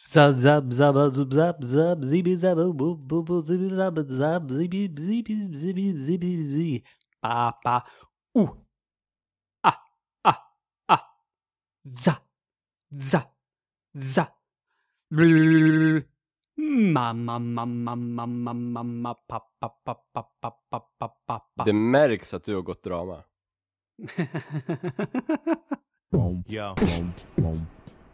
Zab zab zab zab zab zab zibi zab bu bu bu zibi zab zab zibi zibi zibi zibi zibi ba ba u za za za Blul. ma ma ma ma ma ma ma ma pa pa pa pa pa pa pa pa pa Det märks att du har gått drama. Yo.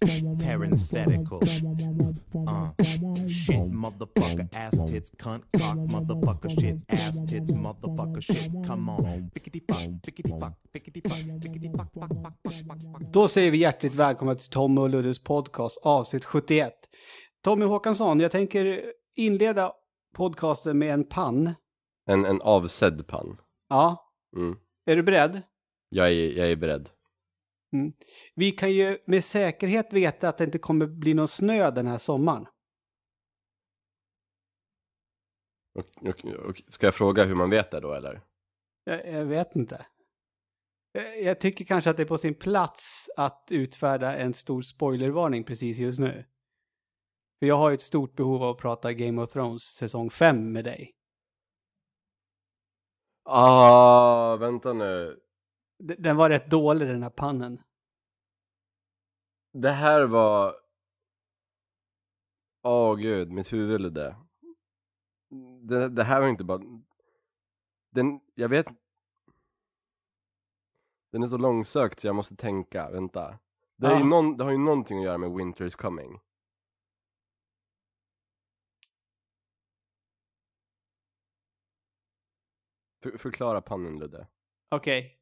Parenthetical. Uh. Shit, motherfucker, ass tits, cunt, cock, motherfucker, shit, ass tits, motherfucker, shit. Come on. Fickety fuck, fickety fuck, fickety fuck, fickety fuck, fuck, fuck, fuck, fuck, fuck. Då säger vi hjärtligt välkomna till Tommy och Luddes podcast avsnitt 71. Tommy Håkansson, jag tänker inleda podcasten med en pann. En, en avsedd pann. Ja, Mm. är du beredd? Jag, är, jag är beredd. Vi kan ju med säkerhet veta att det inte kommer bli någon snö den här sommaren. Och, och, och, ska jag fråga hur man vet det då eller? Jag, jag vet inte. Jag, jag tycker kanske att det är på sin plats att utfärda en stor spoilervarning precis just nu. För jag har ju ett stort behov av att prata Game of Thrones säsong 5 med dig. Ah, vänta nu. Den var rätt dålig den här pannen. Det här var... Åh gud, mitt huvud är det. det. Det här var inte bara... Den, jag vet... Den är så långsökt så jag måste tänka, vänta. Det, ju någon, det har ju någonting att göra med Winter is coming. För, förklara pannen Ludde. Okej.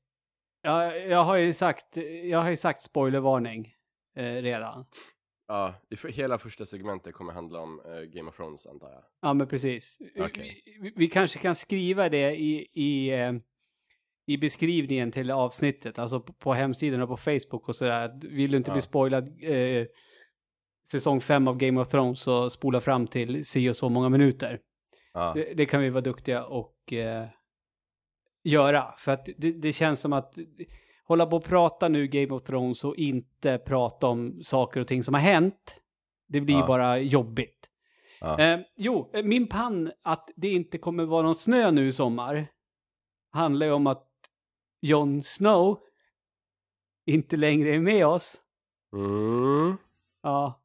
Ja, jag har ju sagt, jag har ju sagt spoilervarning eh, redan. Ja, hela första segmentet kommer handla om eh, Game of Thrones antar jag. Ja, men precis. Okej. Vi, vi, vi kanske kan skriva det i, i, eh, i beskrivningen till avsnittet, alltså på, på hemsidan och på Facebook och sådär. Vill du inte Ja. bli spoilad eh, säsong 5 av Game of Thrones så spola fram till si och så många minuter. Ja, Det, det kan vi vara duktiga och eh, göra. För att det, det känns som att hålla på och prata nu Game of Thrones och inte prata om saker och ting som har hänt. Det blir Ja. bara jobbigt. ja. Eh, jo, eh, min pann att det inte kommer vara någon snö nu i sommar handlar ju om att Jon Snow inte längre är med oss. Mm. Ja.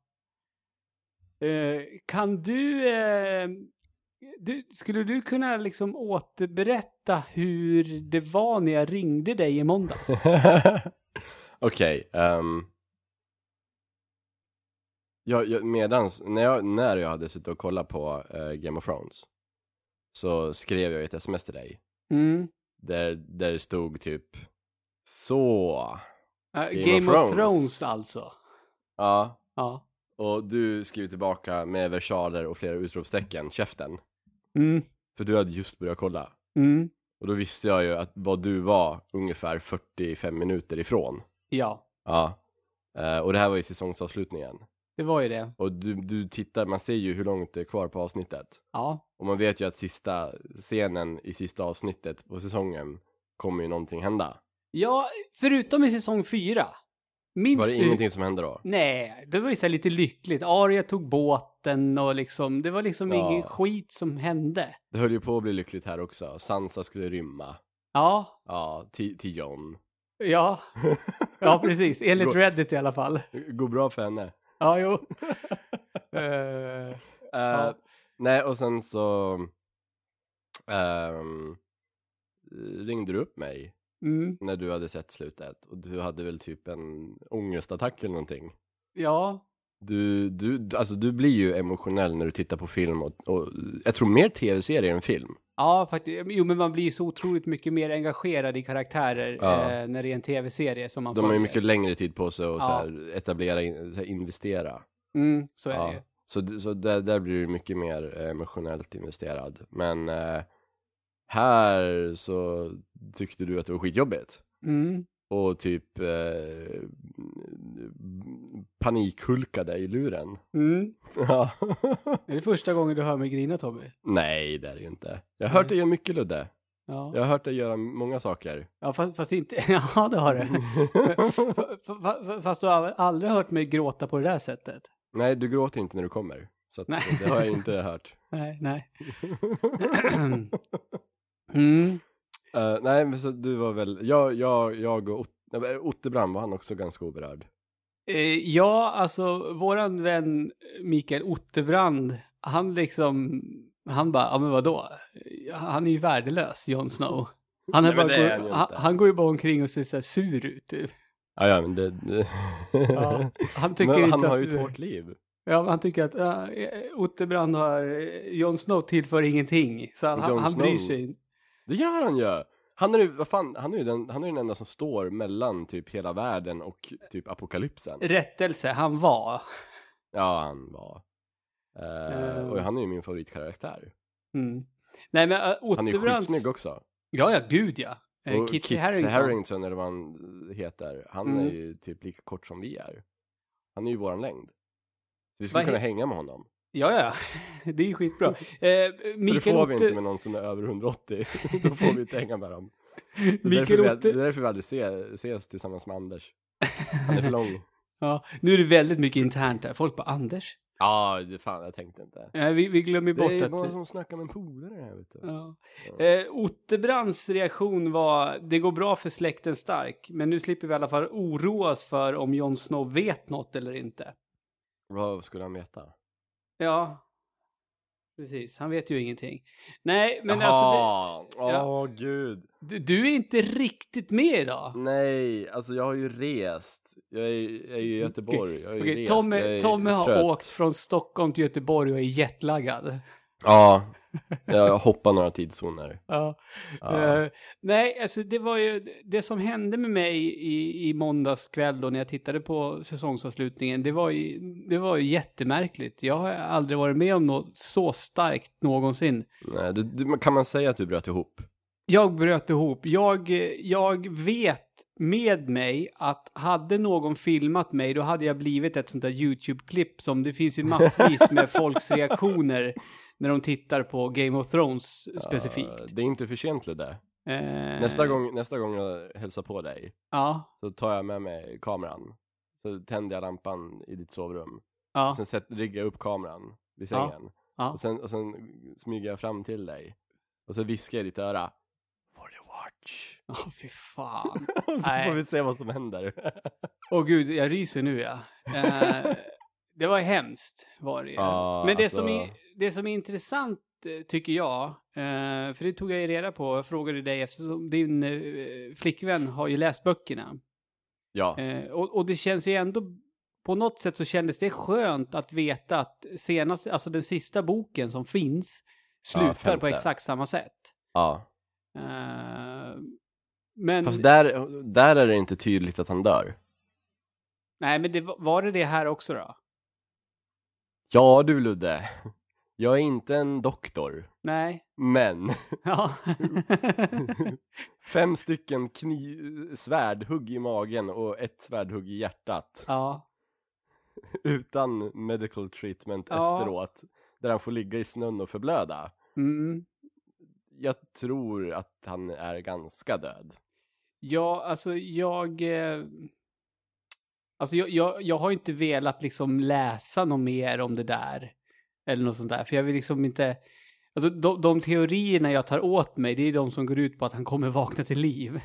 Eh, kan du, eh, du... Skulle du kunna liksom återberätta hur det var när jag ringde dig i måndags? Okej, ehm. jag, jag, medans, när jag, när jag hade suttit och kollat på eh, Game of Thrones så skrev jag ett sms till dig Mm. där, där det stod typ så. Eh, Game Game, of of, Thrones. Thrones alltså. Ja, Ja. och du skrev tillbaka med versaler och flera utropstecken, käften. Mm. För du hade just börjat kolla. Mm. Och då visste jag ju att vad du var ungefär 45 minuter ifrån. Ja, Ja. Eh, och det här var ju säsongsavslutningen. det var ju det. Och du, du tittar, man ser ju hur långt det är kvar på avsnittet. Ja. Och man vet ju att sista scenen i sista avsnittet på säsongen kommer ju någonting hända. Ja, förutom i säsong fyra. Minns Var det du? ingenting som hände då? Nej, det var ju så här lite lyckligt. Arya tog båten och liksom, det var liksom Ja. ingen skit som hände. Det höll ju på att bli lyckligt här också. Sansa skulle rymma. Ja, Ja, till, till John. ja, ja precis. Enligt Reddit i alla fall. Går bra för henne. Ja, jo. Eh, Eh, Nej, och sen så ehm, ringde du upp mig mm, när du hade sett slutet. Och du hade väl typ en ångestattack eller någonting. ja, Du, du, alltså du blir ju emotionell när du tittar på film och, och jag tror mer tv-serier än film. ja, faktiskt. Jo, men man blir så otroligt mycket mer engagerad i karaktärer Ja. eh, när det är en tv-serie som man De har ju följer. mycket längre tid på sig att så Ja. etablera, in, så investera. Mm, så är det ju. Ja. Så, så där, där blir du mycket mer eh, emotionellt investerad. Men eh, här så tyckte du att det var skitjobbigt. Mm, Och typ eh, panikhulkade i luren. Mm. Ja. Är det första gången du hör mig grina Tommy? Nej, det är det ju inte. Jag har hört dig göra mycket Ludde. Ja, Jag har hört dig göra många saker. ja fast, fast inte, ja det har du. Fast du har aldrig hört mig gråta på det där sättet? Nej, du gråter inte när du kommer. Så att, Nej. det har jag inte hört. Nej, nej. Mm. Eh, nej, men så du var väl, jag, jag, jag och Ot- nej, Otterbrand var han också ganska oberörd. Eh, ja, alltså våran vän Mikael Otterbrand, han liksom, han bara, ja men vadå? Han är ju värdelös, Jon Snow. Han, Nej, bara, går, han han, går ju bara omkring och ser så här sur ut. Typ. Ja, ja, men det... det... Ja, han tycker men inte han har ju du- ett hårt liv. Ja, men han tycker att uh, Otterbrand har, uh, Jon Snow tillför ingenting. Så han, han, han bryr sig inte. Det gör han ju! Han är ju, vad fan, han är ju den, han är den enda som står mellan typ hela världen och typ apokalypsen. Rättelse, han var. Ja, han var. Eh, Eh. Och han är ju min favoritkaraktär. Mm. Nej men uh, Han är ju skitsnygg också. Ja, ja, gud ja. Och Kitty Kit Harington. Harrington. eller vad han heter, han Mm. är ju typ lika kort som vi är. Han är ju våran längd. Vi skulle kunna hänga med honom. Ja, ja. Det är ju skitbra. Eh, För det Mikael får vi inte med någon som är över 180. Då får vi inte hänga med dem. Det är därför Mikael vi, det är därför vi aldrig se, ses tillsammans med Anders. Han är för lång. Ja, nu är det väldigt mycket internt här. Folk bara, Anders? Ja, det fan jag tänkte inte. Eh, vi, vi glömmer bort det är att... någon som snackar med en polare här vet du. Ja. Eh, Otterbrands reaktion var, det går bra för släkten Stark, men nu slipper vi i alla fall oroa oss för om Jon Snow vet något eller inte. Vad skulle han veta? Ja, precis. Han vet ju ingenting. Nej, men alltså, Jaha, åh ja. gud. det, du, du är inte riktigt med idag. Nej, alltså jag har ju rest. Jag är, jag är i Göteborg. Jag har ju rest. Tommy, Tommy har trött. åkt från Stockholm till Göteborg och är jetlaggad. Ja, jag hoppar några tidszoner. Ja. Ja. Eh, nej, alltså det var ju det som hände med mig i, i måndags kväll då när jag tittade på säsongsavslutningen. Det var ju, det var ju jättemärkligt. Jag har aldrig varit med om något så starkt någonsin. Nej, du, du, kan man säga att du bröt ihop? Jag bröt ihop. Jag, jag vet med mig att hade någon filmat mig då hade jag blivit ett sånt där YouTube-klipp som det finns ju massvis med folks reaktioner när de tittar på Game of Thrones specifikt. Ja, det är inte för sent Ludde. Eh, Nästa gång, nästa gång jag hälsar på dig Ja, så tar jag med mig kameran. Så tänder jag lampan i ditt sovrum. ja, Sen sätt, riggar jag upp kameran vid sängen. ja. Och, sen, och sen smyger jag fram till dig. Och så viskar jag i ditt öra. For the watch. Åh, fy fan. så Nej. får vi se vad som händer. Åh gud, jag ryser nu ja. Eh, det var hemskt var det. Ja, Men det, alltså- som är, det som är intressant eh, tycker jag, eh, för det tog jag ju reda på, jag frågade dig eftersom din eh, flickvän har ju läst böckerna. ja. Och, och det känns ju ändå, på något sätt så kändes det skönt att veta att senast, alltså den sista boken som finns slutar på femte. exakt samma sätt. ja. Men, Fast där, där är det inte tydligt att han dör. nej men det, var- var det det här också då? Ja du Ludde. Jag är inte en doktor. Nej. Men Ja. fem stycken svärdhugg i magen och ett svärdhugg i hjärtat. ja. Utan medical treatment Ja. efteråt. Där han får ligga i snön och förblöda. Mm. Jag tror att han är ganska död. Ja, alltså jag... Eh, alltså jag, jag, jag har inte velat liksom läsa något mer om det där. Eller något sånt där. För jag vill liksom inte... Alltså de, de teorierna jag tar åt mig, det är de som går ut på att han kommer vakna till liv.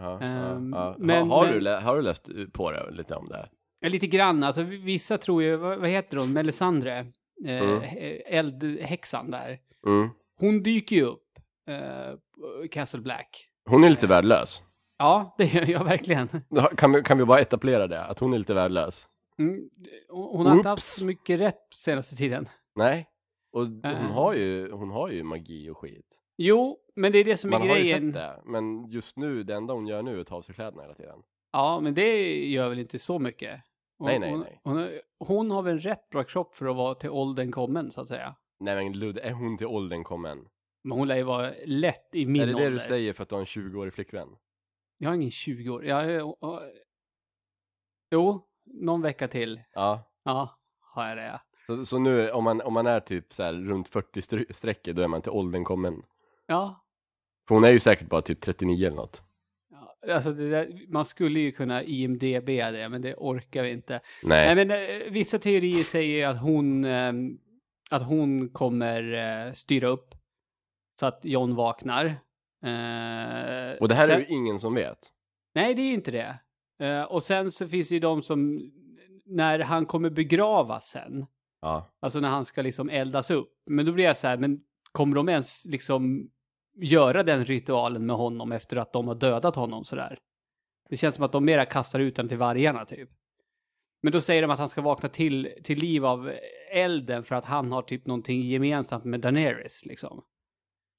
Ja, Ehm, ja, ja. men- har, men- du, har du läst på det lite om det? Lite grann, alltså vissa tror ju, vad, vad heter hon, Melisandre? Eh, Mm. Eldhäxan där. Mm. Hon dyker ju upp, eh, Castle Black. Hon är lite värdelös. Ja, det gör jag verkligen. Kan vi, kan vi bara etablera det? Att hon är lite värdelös? Mm, hon har inte haft Oops. så mycket rätt senaste tiden. Nej. Och hon, Äh. har ju, hon har ju magi och skit. Jo, men det är det som Man är har ju grejen. sett det. Men just nu, det enda hon gör nu är att ta av sig kläderna hela tiden. Ja, men det gör väl inte så mycket. Hon, Nej, nej, hon, nej. Hon, har- hon har väl en rätt bra kropp för att vara till åldern kommen, så att säga. Nej men Ludde, är hon till åldern kommen? Men hon lär ju vara lätt i min är det ålder. det du säger för att du har en 20-årig flickvän? Jag har ingen 20 år. Jag, är- och- jo, någon vecka till. Ja. Ja, har jag det. ja. Så, så nu om man, om man är typ så här runt 40 str- strecket då är man till åldern kommen. Ja, För hon är ju säkert bara typ 39 eller något. ja. Alltså där, man skulle ju kunna IMDB det, men det orkar vi inte. Nej. Nej, men eh, vissa teorier säger att hon, eh, att hon kommer eh, styra upp så att John vaknar. Eh, Och det här sen, är ju ingen som vet. Nej, det är ju inte det. Eh, och sen så finns det ju de som, när han kommer begravas sen, Ja. alltså när han ska liksom eldas upp, men då blir jag så här, men kommer de ens liksom göra den ritualen med honom efter att de har dödat honom sådär? Det känns som att de mera kastar ut den till vargarna typ. Men då säger de att han ska vakna till, till liv av elden för att han har typ någonting gemensamt med Daenerys liksom.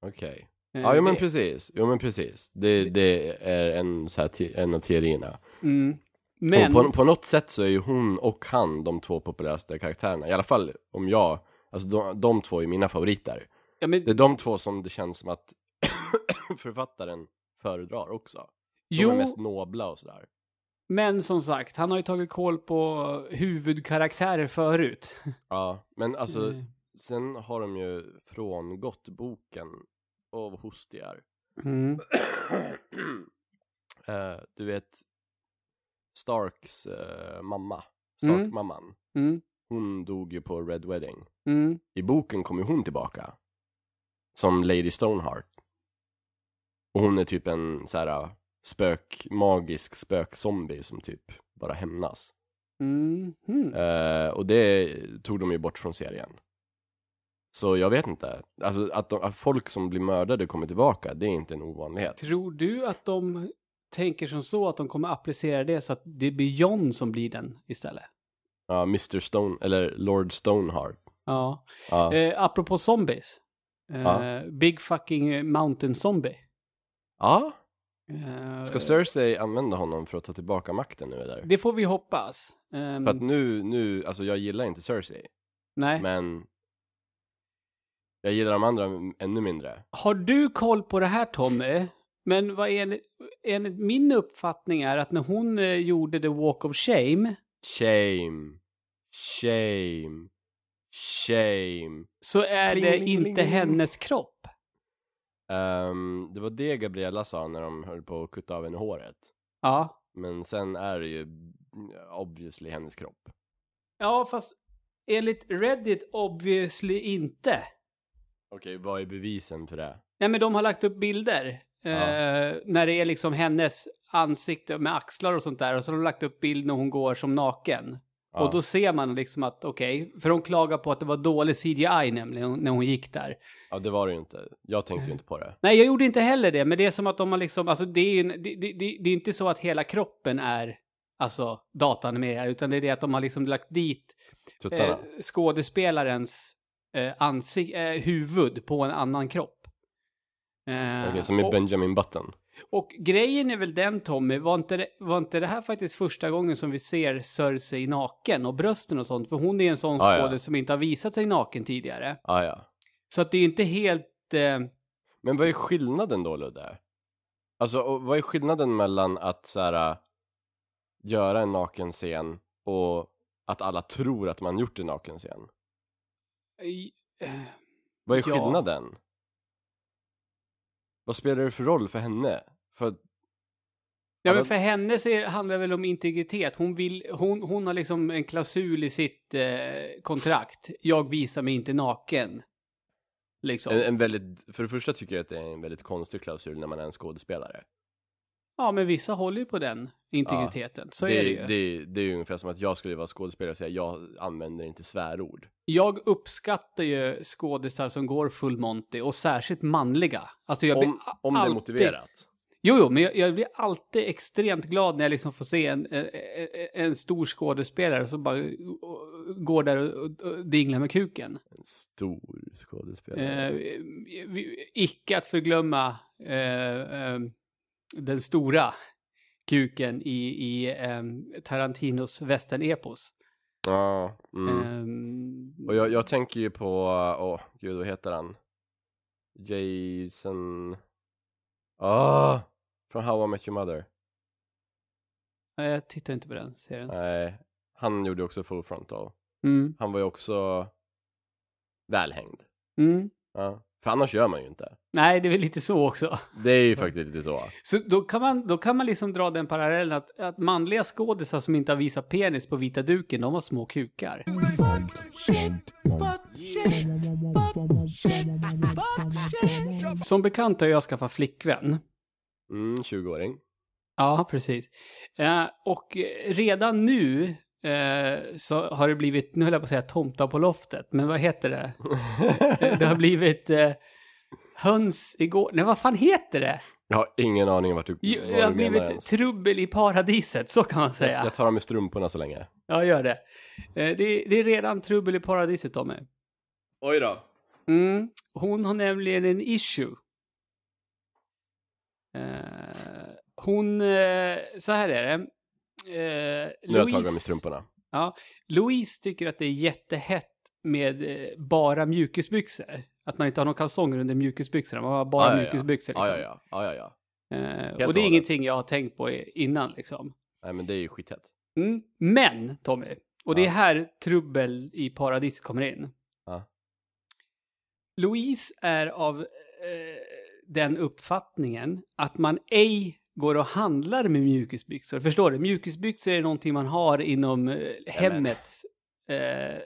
Okej. Eh, Ja, jo men precis. Jo men precis. Det, det är en, så här, en av teorierna. Mm. Men, på, på något sätt så är ju hon och han de två populäraste karaktärerna. I alla fall om jag, alltså de, de två är mina favoriter. ja, men Det är de två som det känns som att författaren föredrar också. De jo, är mest nobla och sådär. men som sagt, han har ju tagit koll på huvudkaraktärer förut. Ja, men alltså Eh, sen har de ju frångått boken av hostigar. Mm. Eh, du vet Starks eh, mamma, Mm. Stark-mamman. Mm. Hon dog ju på Red Wedding. Mm. I boken kommer hon tillbaka. Som Lady Stoneheart. Och hon är typ en så här spök, magisk spökzombie som typ bara hämnas. Mm. Mm. Eh, och det tog de ju bort från serien. Så jag vet inte. Alltså att, de, att folk som blir mördade kommer tillbaka, det är inte en ovanlighet. Tror du att de tänker som så att de kommer applicera det så att det blir John som blir den istället? Ja, Mr Stone, eller Lord Stoneheart. Ja. Ja, Eh, apropå zombies. Eh, Ja. Big fucking mountain zombie. ja. Eh, ska Cersei använda honom för att ta tillbaka makten nu eller? Det får vi hoppas. Ehm, För att nu, nu, alltså jag gillar inte Cersei, nej. men jag gillar de andra ännu mindre. Har du koll på det här Tommy? Men vad enligt, enligt min uppfattning är att när hon eh, gjorde The Walk of Shame Shame, shame, shame. så är det Klingelingeling. inte hennes kropp. Ehm, det var det Gabriella sa när de höll på att kutta av henne håret. Ja. Men sen är det ju mm, obviously hennes kropp. Ja, fast enligt Reddit obviously inte. Okej, vad är bevisen för det? Nej, men de har lagt upp bilder. Eh, när det är liksom hennes ansikte med axlar och sånt där. Och så har de lagt upp bild när hon går som naken. Ja. Och då ser man liksom att, okej, för de klagar på att det var dålig CGI nämligen när hon gick där. Ja, det var det ju inte. Jag tänkte ju inte på det. Nej, jag gjorde inte heller det, men det är som att de har liksom, alltså det är ju, det, det, det, det är inte så att hela kroppen är, alltså, datanimerad, utan det är det att de har liksom lagt dit eh, skådespelarens eh, ansik- eh, huvud på en annan kropp. Eh, Okej, som i och, Benjamin Button. och grejen är väl den Tommy, var inte, det, var inte det här faktiskt första gången som vi ser Cersei naken och brösten och sånt? För hon är en sån Ah, ja. skådespelare som inte har visat sig naken tidigare. Ah, ja. Så att det är inte helt... Eh, Men vad är skillnaden då Ludde? Alltså, vad är skillnaden mellan att så här, äh, göra en naken scen och att alla tror att man gjort en naken scen? Eh, Vad är Ja. skillnaden? Vad spelar det för roll för henne? För Ja, men för henne så handlar det väl om integritet. Hon, vill, hon, hon har liksom en klausul i sitt eh, kontrakt. Jag visar mig inte naken. Liksom. en, en väldigt, för det första tycker jag att det är en väldigt konstig klausul när man är en skådespelare. Ja, men vissa håller ju på den integriteten. Så det, är det ju. Det, det är ju ungefär som att jag skulle vara skådespelare och säga jag använder inte svärord. Jag uppskattar ju skådisar som går full Monty och särskilt manliga. Alltså jag Om, om det är alltid- motiverat. Jo, jo, men jag, jag blir alltid extremt glad när jag liksom får se en, en, en stor skådespelare som bara går där och, och, och dinglar med kuken. En stor skådespelare. Eh, icke att förglömma eh, eh, den stora kuken i, i eh, Tarantinos västernepos. Ja, mm. Eh, Och jag, jag tänker ju på, åh gud vad heter han? Jason... Ah, från How I Met Your Mother. nej, jag tittar inte på den serien. Nej, Han gjorde också full frontal. Mm. Han var ju också välhängd. Mm. Ja. För annars gör man ju inte. Nej, det är väl lite så också. Det är ju faktiskt lite så. Så då kan man, då kan man liksom dra den parallellen att, att manliga skådisar som inte har visat penis på vita duken, de har små kukar. Som bekant har jag skaffat flickvän. Mm, 20-åring. Ja, precis. Eh, och redan nu eh, så har det blivit, nu höll jag på att säga tomta på loftet, men vad heter det? Det har blivit eh, höns igår, nej vad fan heter det? Jag har ingen aning vart du, Jo, vad Det du har menar blivit ens. trubbel i paradiset, så kan man säga. Jag tar av mig strumporna så länge. Ja, gör det. Eh, det. Det är redan trubbel i paradiset, Tommy. Oj då. Mm. Hon har nämligen en issue. Eh, hon, eh, så här är det. Eh, Nu har jag tagit av mig strumporna. Ja, Louise tycker att det är jättehett med eh, bara mjukisbyxor. Att man inte har någon kalsonger under mjukisbyxorna, man har bara Ja, ja, mjukisbyxor. Ja, Liksom. ja, ja. ja, ja, ja. Eh, och det är hållet. ingenting jag har tänkt på innan liksom. Nej, men det är ju skithett. Mm. Men, Tommy, och det är här trubbel i paradiset kommer in. Louise är av eh, den uppfattningen att man ej går och handlar med mjukisbyxor. Förstår du? Mjukisbyxor är någonting man har inom eh, hemmets eh,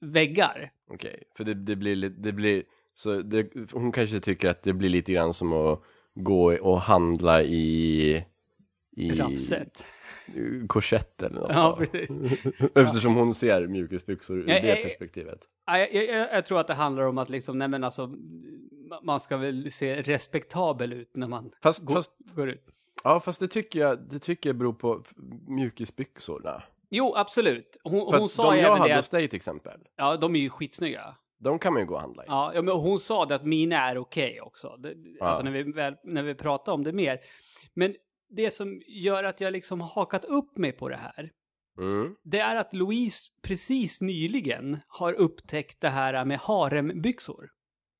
väggar. Okej, för det, det blir lite, det blir, så det, hon kanske tycker att det blir lite grann som att gå och handla i, i Rafset. korsett eller något. Ja, precis. Eftersom hon ser mjukisbyxor ur Nej, det eh, perspektivet. Ja, Jag, jag, jag, jag tror att det handlar om att liksom, nej men alltså, ma- man ska väl se respektabel ut när man Fast, går, fast, går ut. Ja, fast det tycker jag, det tycker jag beror på mjukisbyxorna. Jo, absolut. Hon, För hon sa de jag även hade det hos att, dig till exempel, ja, de är ju skitsnygga. de kan man ju gå och handla i. Ja, ja, men hon sa det att mina är okej också. Det, Alltså när vi, väl, när vi pratar om det mer. Men det som gör att jag liksom har hakat upp mig på det här, Mm. det är att Louise precis nyligen har upptäckt det här med harembyxor.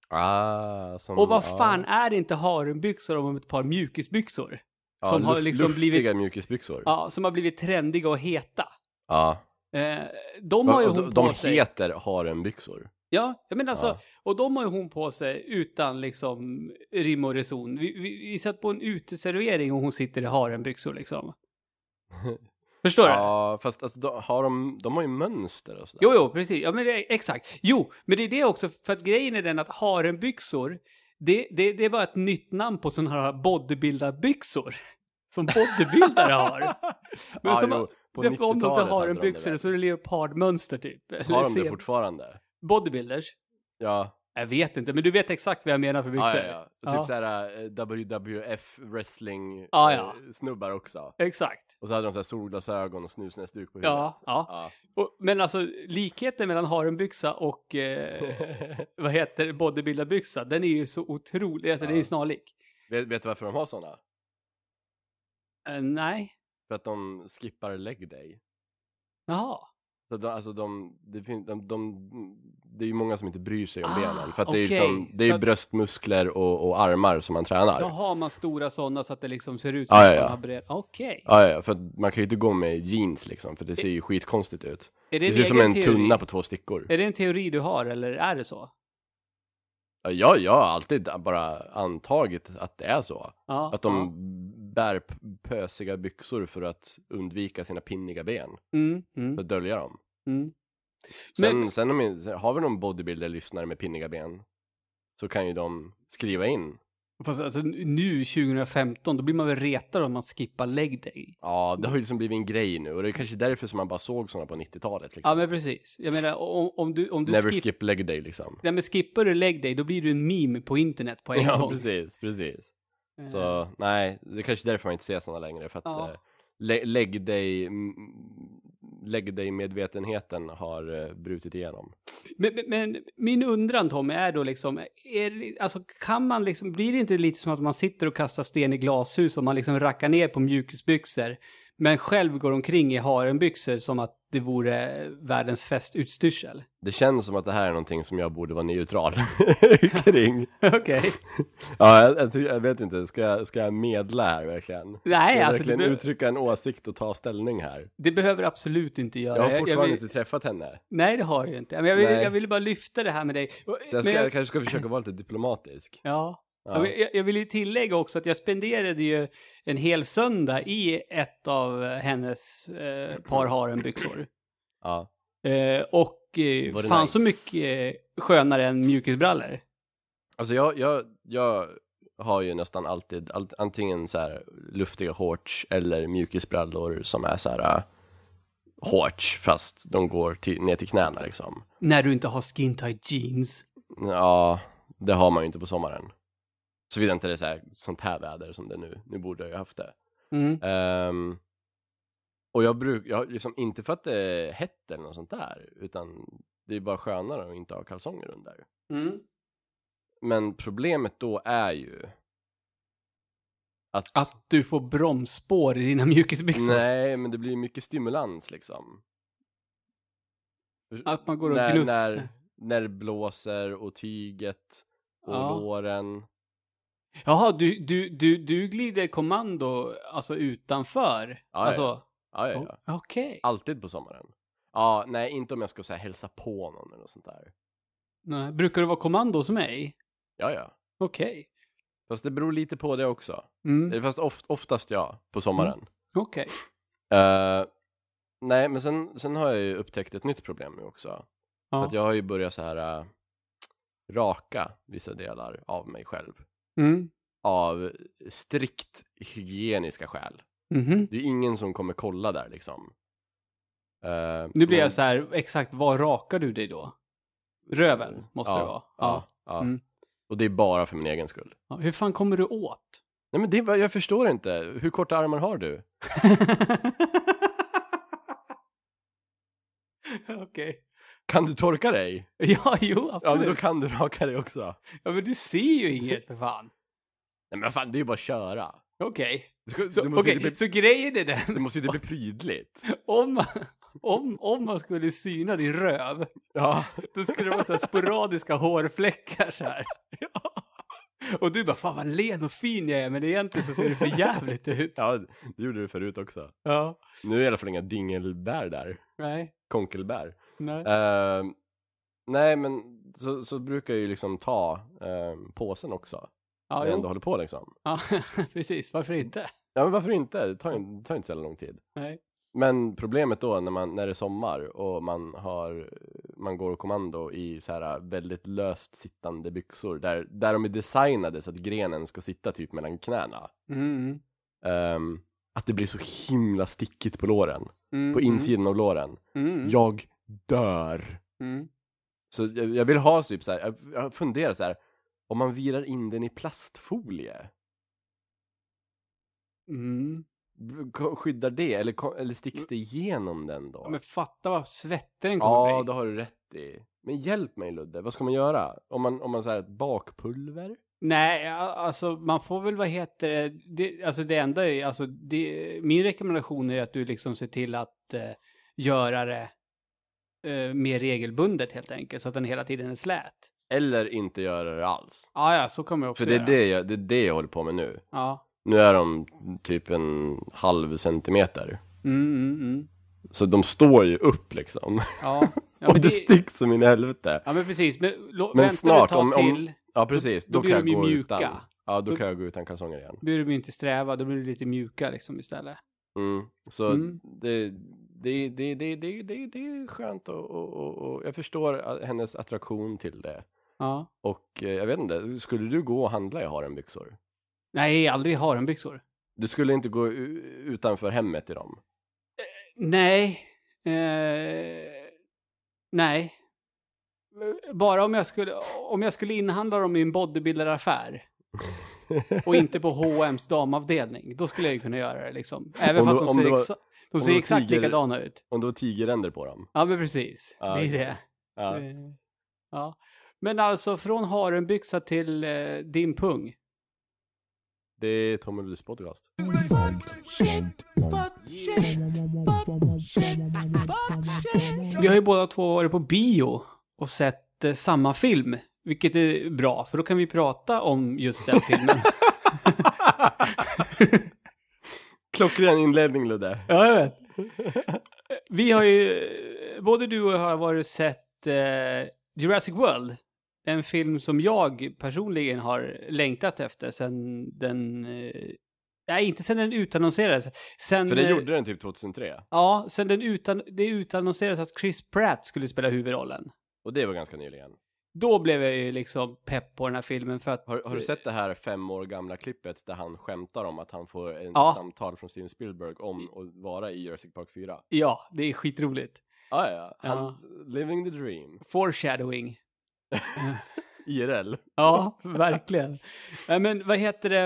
Ah, som, Och vad ja. fan är inte harembyxor om ett par mjukisbyxor? Ja, som har liksom blivit- mjukisbyxor. Ja, som har blivit trendiga och heta. Ja. Eh, de har ju hon de, på de sig. heter harembyxor. Ja, jag menar alltså, Ja. och de har ju hon på sig utan liksom rim och reson. Vi, vi, vi satt på en uteservering och hon sitter i harembyxor liksom. Förstår du? Ja, fast alltså, de, har de, de har ju mönster och sådär. Jo, jo, precis. Ja, men det exakt. Jo, men det är det också, för att grejen är den att harembyxor, det, det, det är bara ett nytt namn på sådana här bodybuildarbyxor. Som bodybuildare har. Men ja, som, jo, på det, om 90-talet inte har en väl. så är det leopardmönster typ. Har de det fortfarande? Bodybuilders? Ja. Jag vet inte, men du vet exakt vad jag menar för byxor. Ja, ja, ja. Ja. Typ såhär eh, WWF wrestling Ja, ja. eh, snubbar också. Exakt. Och så hade de såhär solglasögon och snusnäsduk på huvudet. Ja, ja. Och, men alltså likheten mellan harenbyxa och eh, vad heter det, bodybuildarbyxa, den är ju så otrolig, alltså den är ju snarlik. vet, vet du varför de har sådana? Eh, nej, För att de skippar leg day. jaha. Så de, alltså de, det, fin, de, de, det är ju många som inte bryr sig om Ah, benen. För att det är som, det är att- bröstmuskler och, och armar som man tränar. Då har man stora sådana så att det liksom ser ut som Ja, ja, att ja. man har bred... Okej. Ja, ja, ja, för man kan ju inte gå med jeans liksom, för det ser ju skitkonstigt ut. Är det, Det ser ut som en teori? tunna på två stickor. Är det en teori du har eller är det så? Ja, jag har alltid bara antagit att det är så. Ja, Att de. Bär pösiga byxor för att undvika sina pinniga ben. Mm, För mm, att dölja dem. mm. Sen, Men- sen om, vi- har vi någon bodybuilder-lyssnare med pinniga ben så kan ju de skriva in. Fast alltså nu 2015, då blir man väl retad om man skippar leg day. Ja, det har ju liksom blivit en grej nu och det är kanske därför som man bara såg sådana på 90-talet. Liksom. Ja, men precis. Jag menar, om, om du, om du Never skip- skip leg day liksom. Nej, men skippar du leg day, då blir du en meme på internet på en Ja, gång. precis, precis. Eh, Så nej, det är kanske därför man inte ser sådana längre. För att Ja. eh, leg day, mm, leg day medvetenheten har eh, brutit igenom. Men, men, min undran Tommy är då liksom, är, alltså kan man liksom, blir det inte lite som att man sitter och kastar sten i glashus och man liksom rackar ner på mjukisbyxor Men själv går omkring i harenbyxor som att det vore världens festutstyrsel. Det känns som att det här är någonting som jag borde vara neutral kring. Okej. Ja, jag, jag, jag vet inte, ska jag, ska jag medla här verkligen? Ska Nej, jag alltså verkligen be- uttrycka en åsikt och ta ställning här? det behöver absolut inte göra. Jag har fortfarande vill, inte träffat henne. Nej, det har du inte. Men jag, vill, jag ville bara lyfta det här med dig. Så jag, men ska, jag kanske ska försöka vara lite diplomatisk. Ja. Ja. Jag, jag vill ju tillägga också att jag spenderade ju en hel söndag i ett av hennes eh, par harenbyxor. Ja. Eh, och eh, fan nice? så mycket eh, skönare än mjukisbrallor. Alltså jag, jag, jag har ju nästan alltid allt, antingen så här luftiga shorts eller mjukisbrallor som är så här uh, shorts fast de går till, ner till knäna liksom. När du inte har skin tight jeans. Ja, det har man ju inte på sommaren. Såvida inte det är så här, sånt här väder som det är nu. Nu borde jag ju haft det. Mm. Ehm, och jag brukar, jag, liksom, inte för att det är hett eller något sånt där, utan det är bara skönare att inte ha kalsonger under. Mm. Men problemet då är ju att, Att du får bromsspår i dina mjukisbyxor. nej, men det blir mycket stimulans liksom. Att man går och när, gnussar. när, när det blåser och tyget och Ja. låren. Jaha, du, du, du, du glider kommando alltså utanför? ja. alltså, Ja, ja, ja. Okej. Alltid på sommaren. Ja, nej, inte om jag ska säga hälsa på någon eller något sånt där. Nej, Brukar du vara kommando hos mig? Ja, ja. Okej. Fast det beror lite på det också. Mm. Det är fast oft, oftast jag, på sommaren. Okej. Eh, nej, men sen, sen har jag ju upptäckt ett nytt problem nu också. Ja. att jag har ju börjat så här eh, raka vissa delar av mig själv. Mm. Av strikt hygieniska skäl. Mhm. Det är ingen som kommer kolla där liksom. Eh, Nu blir men- jag så här, exakt var rakar du dig då? Röven måste ja, det vara. Ja, ja. Mm. Och det är bara för min egen skull. Ja. Hur fan kommer du åt? Nej men det, jag förstår inte. Hur korta armar har du? Okej. Kan du torka dig? Ja, jo, Ja, men absolut. då kan du raka dig också. Ja, men du ser ju inget för fan. Nej men fan, det är ju bara att köra. Okej. Ska- Så, inte så grejen är bli, det den, måste ju inte bli prydligt. om man, om, om man skulle syna din röv, Ja. då skulle det vara så här sporadiska hårfläckar så här. Och du bara, fan vad len och fin jag är, men egentligen så ser det för jävligt ut. ja, det gjorde du förut också. Ja. Nu är det i alla fall inga dingelbär där. Nej. Konkelbär. Nej. Eh, nej men så, så brukar jag ju liksom ta eh, påsen också. Ja, när jag ändå håller på liksom. ja, precis. Varför inte? Ja men varför inte? Det tar, det tar inte så lång tid. Nej. Men problemet då när, man, när det är sommar och man, har, man går kommando i så här väldigt löst sittande byxor där, där de är designade så att grenen ska sitta typ mellan knäna. Mm. Ehm, att det blir så himla stickigt på låren, Mm. på insidan av låren. Mm. Jag dör. Mm. Så jag, jag vill ha typ så här, jag, jag funderar så här, om man virar in den i plastfolie, Mm. skyddar det eller, eller sticks det igenom den då? Ja, men fatta vad svettig den kommer Ja, bli. det har du rätt i. Men hjälp mig Ludde, vad ska man göra? Om man, om man säger bakpulver? Nej, alltså man får väl, vad heter det, det alltså det enda är, alltså det, min rekommendation är att du liksom ser till att eh, göra det eh, mer regelbundet helt enkelt, så att den hela tiden är slät. Eller inte göra det alls? Ja, ja, så kommer jag också För det är göra. det, jag, det är det jag håller på med nu. Ja. Nu är de typ en halv centimeter. Mm, mm, mm. Så de står ju upp liksom. Ja. ja och det, det, sticks som in i helvete. ja, men precis. Men, lo, Men snart, om- om- till, Ja precis, Då- då, då blir kan de jag ju gå mjuka. utan. Ja, då Då- kan jag gå utan kalsonger igen. blir de ju inte sträva, då blir de lite mjuka liksom istället. Mm. Så Mm. Det, det, det, det, det, det, det är skönt och, och, och, jag förstår hennes attraktion till det. Ja. Och eh, jag vet inte, skulle du gå och handla i harenbyxor? Nej, aldrig harenbyxor. Du skulle inte gå utanför hemmet i dem? Nej. Eh, nej. Bara om jag skulle, om jag skulle inhandla dem i en bodybuilderaffär och inte på H&M's damavdelning, då skulle jag ju kunna göra det liksom. Även Om fast du- de ser, de om ser exakt tiger- likadana ut. Om det var tigerränder på dem? Ja, men precis. Ja, det är det. Ja. Eh, ja. Men alltså från harenbyxa till eh, din pung. Det är Tom och Louise podcast. Vi har ju båda två varit på bio och sett eh, samma film. Vilket är bra, för då kan vi prata om just den filmen. Klockren inledning Ludde. ja, jag vet. Vi har ju, både du och jag har varit sett eh, Jurassic World. En film som jag personligen har längtat efter sen den... Eh, nej, inte sen den utannonserades. Sen, För det eh, gjorde den typ 2003. Ja, sen den utan, det utannonserades att Chris Pratt skulle spela huvudrollen. Och det var ganska nyligen. Då blev jag ju liksom pepp på den här filmen för att... Har, har du sett det här fem år gamla klippet där han skämtar om att han får en Ja. samtal från Steven Spielberg om att vara i Jurassic Park 4? Ja, det är skitroligt. Ah, ja, han, Ja. Living the dream. Foreshadowing. IRL. Ja, verkligen. Men vad heter det?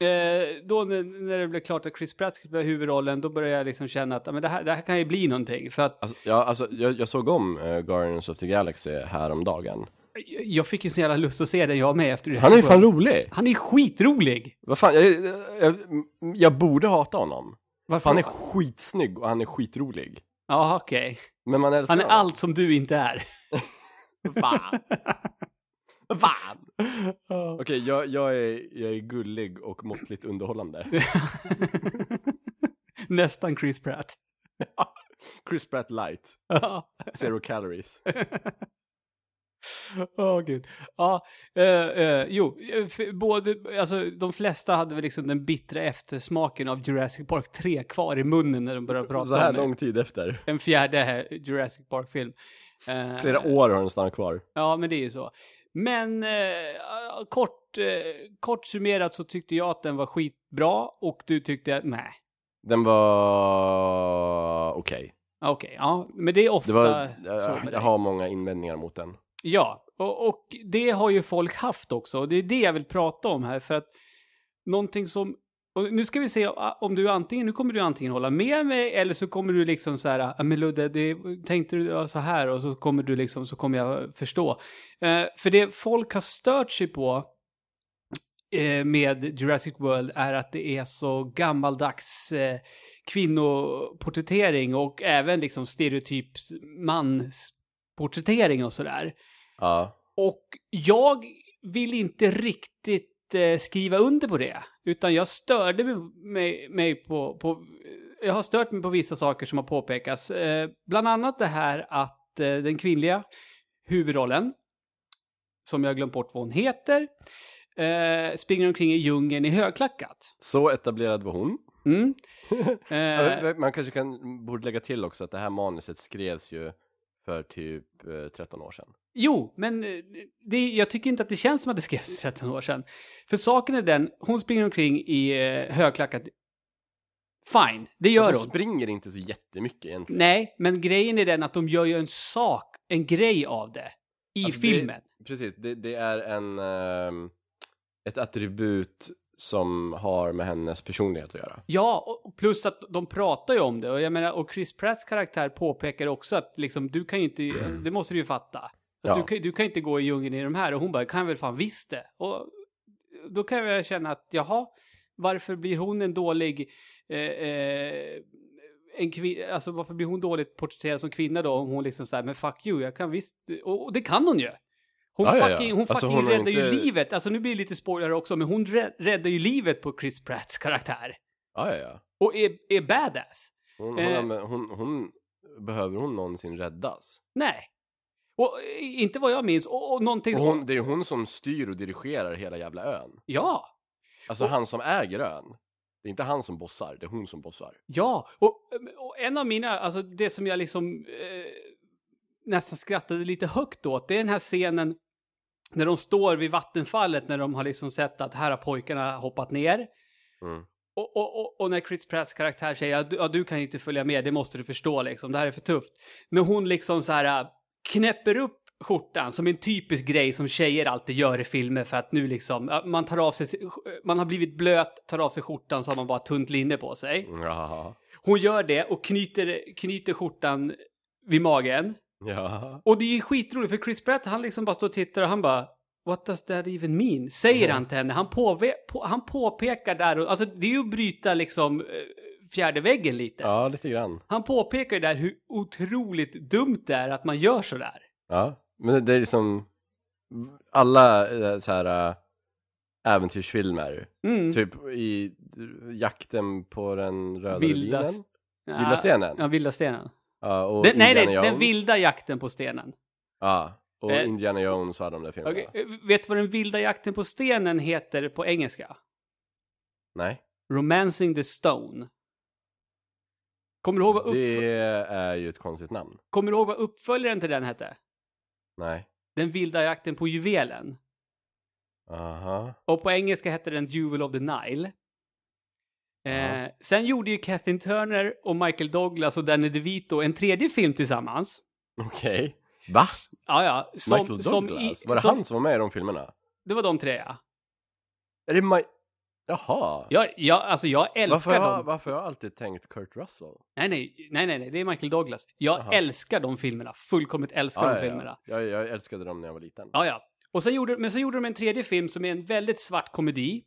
Eh, då när, det blev klart att Chris Pratt skulle huvudrollen, då började jag liksom känna att men det, här, det här kan ju bli någonting. För att Alltså, ja, alltså, jag, jag såg om uh, Guardians of the Galaxy häromdagen. Jag fick ju så jävla lust att se den jag med efter det. Han är ju fan rolig! Han är skitrolig! Vad fan, jag, jag, jag borde hata honom. Varför? För han är skitsnygg och han är skitrolig. Ja, okej. Men man älskar Han är honom. allt som du inte är. Fan! Fan! Okej, jag, jag, är, jag är gullig och måttligt underhållande. Nästan Chris Pratt. Chris Pratt light. Zero calories. Åh gud. Ja, eh, eh, jo, eh, både, alltså de flesta hade väl liksom den bittra eftersmaken av Jurassic Park 3 kvar i munnen när de började prata Så här om lång tid efter. en fjärde Jurassic Park-film. Eh, Flera år har den stannat kvar. Ja, men det är ju så. Men eh, kort, eh, kort summerat så tyckte jag att den var skitbra och du tyckte att nej. Den var okej. Okej, ja, men det är ofta Det var, så jag, med jag dig. har många invändningar mot den. Ja, och, och det har ju folk haft också. Och det är det jag vill prata om här. För att någonting som... Och nu ska vi se ah, om du antingen... Nu kommer du antingen hålla med mig eller så kommer du liksom så här... Ah, men Ludde, det, tänkte du så här? Och så kommer du liksom... Så kommer jag förstå. Eh, för det folk har stört sig på eh, med Jurassic World är att det är så gammaldags eh, kvinnoporträttering och även liksom stereotyp mansporträttering och sådär. Ja. Och jag vill inte riktigt eh, skriva under på det. Utan jag störde mig, mig, mig på, på... Jag har stört mig på vissa saker som har påpekats. Eh, bland annat det här att eh, den kvinnliga huvudrollen, som jag glömt bort vad hon heter, eh, springer omkring i djungeln i högklackat. Så etablerad var hon. Mm. Eh, Man kanske kan, borde lägga till också att det här manuset skrevs ju för typ eh, 13 år sedan. Jo, men eh, det, jag tycker inte att det känns som att det skrevs 13 år sedan. För saken är den, hon springer omkring i eh, högklackat. Fine, det gör Hon hon. springer inte så jättemycket egentligen. Nej, men grejen är den att de gör ju en sak, en grej av det. I Alltså, filmen. Det, precis, det, det är en, ehm, ett attribut som har med hennes personlighet att göra. Ja, och- plus att de pratar ju om det. Och jag menar, och Chris Pratts karaktär påpekar också att liksom, du kan ju inte, det måste du ju fatta. Att Ja. du, kan, du kan inte gå i djungeln i de här. Och hon bara, kan väl fan visst det. Och då kan jag känna att, jaha, varför blir hon en dålig, eh, eh, en alltså varför blir hon dåligt porträtterad som kvinna då? Om hon liksom säger men fuck you, jag kan visst, och, och det kan hon ju. Hon Ja, ja, ja. fucking, hon Alltså, fucking hon räddar ju inte- livet. Alltså nu blir det lite spoiler också, men hon rä- räddar ju livet på Chris Pratts karaktär. Ja, ja, ja. Och är, är badass. Hon, hon, Eh. hon, hon, behöver hon någonsin räddas? Nej. Och eh, inte vad jag minns. Och, och någonting... Och hon, det är hon som styr och dirigerar hela jävla ön. Ja. Alltså Och- han som äger ön. Det är inte han som bossar, det är hon som bossar. Ja. Och, och en av mina, alltså det som jag liksom eh, nästan skrattade lite högt åt, det är den här scenen när de står vid vattenfallet när de har liksom sett att här har pojkarna hoppat ner. Mm. Och, och, och, och när Chris Pratts karaktär säger att du, ja, du kan inte följa med, det måste du förstå liksom, det här är för tufft. Men hon liksom så här äh, knäpper upp skjortan som en typisk grej som tjejer alltid gör i filmer för att nu liksom, ja, man tar av sig, man har blivit blöt, tar av sig skjortan så har man bara tunt linne på sig. Hon gör det och knyter, knyter skjortan vid magen. Ja. Och det är skitroligt för Chris Pratt han liksom bara står och tittar och han bara what does that even mean? Säger Mhm. han till henne. Han, påve, på, han påpekar där, och, alltså det är ju att bryta liksom eh, fjärde väggen lite. Ja, lite grann. Han påpekar ju där hur otroligt dumt det är att man gör sådär. Ja, men det är liksom alla eh, så här äh, äventyrsfilmer, Mm. typ i jakten på den röda Vildas- rubinen. Vilda stenen? Ja, vilda stenen. Och Den, nej, nej, den vilda jakten på stenen. Ja, och Eh, Indiana Jones och alla de där filmerna. Okej, eh, Vet du vad den vilda jakten på stenen heter på engelska? Nej, Romancing the Stone. Kommer du ihåg vad, det är ju ett konstigt namn. Kommer du ihåg vad uppföljaren till den hette? Nej. Den vilda jakten på juvelen. Aha. Och på engelska hette den Jewel of the Nile. Eh, sen gjorde ju Kathleen Turner och Michael Douglas och Danny DeVito en tredje film tillsammans. Okej. Va? Ja, ja. Som, Michael som Douglas? i- var det som- han som var med i de filmerna? Det var de tre, ja. Är det Mi- Jaha. Ja, ja, alltså jag älskar varför, har, dem. varför har jag alltid tänkt Kurt Russell? Nej, nej, nej, nej, nej, det är Michael Douglas. Jag Jaha. älskar de filmerna. Fullkomligt älskar de ja, filmerna. ja. Jag, jag älskade dem när jag var liten. Ja, ja. Och sen gjorde, men så gjorde de en tredje film som är en väldigt svart komedi.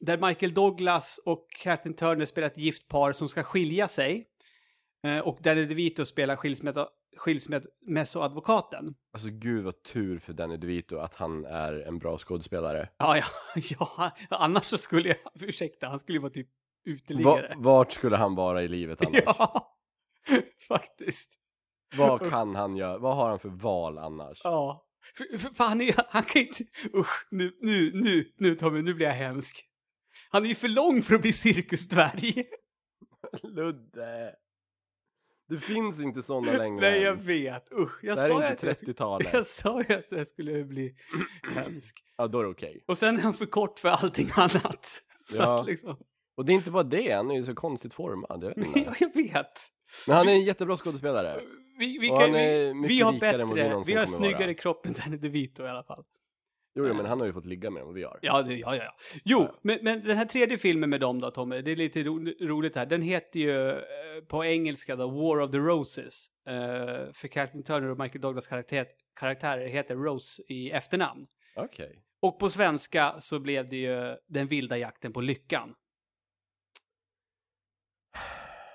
Där Michael Douglas och Kathleen Turner spelar ett gift par som ska skilja sig. Eh, och Danny DeVito spelar skilsmässa- skilsmässoadvokaten. Alltså gud vad tur för Danny DeVito att han är en bra skådespelare. Ja, ja, ja, annars så skulle jag, ursäkta, han skulle vara typ Va, uteliggare. vart skulle han vara i livet annars? Ja, faktiskt. Vad kan han göra? Vad har han för val annars? Ja. För, för, för han, är, han kan inte... Usch, nu, nu, nu, nu Tommy, nu blir jag hemsk. Han är ju för lång för att bli cirkusdvärg. Ludde! Det finns inte sådana längre Nej, jag vet. Usch, jag Det här sa är inte att jag, skulle- 30-talet. jag sa ju att jag skulle bli hemsk. Ja, då är det okej. Och sen är han för kort för allting annat. Så Ja. att liksom... Och det är inte bara det, han är ju så konstigt formad. Jag vet. Ja, jag vet. Men han är en jättebra skådespelare. Vi, vi, kan, vi, vi har bättre, vi har snyggare vara. kropp än Danny DeVito i alla fall. Jo, jo, men han har ju fått ligga med än vad vi har. Ja, det, ja, ja. Jo, Ja. Men, men den här tredje filmen med dem då, Tommy, det är lite ro, roligt här. Den heter ju eh, på engelska då War of the Roses. Eh, för Kathleen Turner och Michael Douglas karaktär, karaktärer heter Rose i efternamn. Okej. Och på svenska så blev det ju Den vilda jakten på lyckan.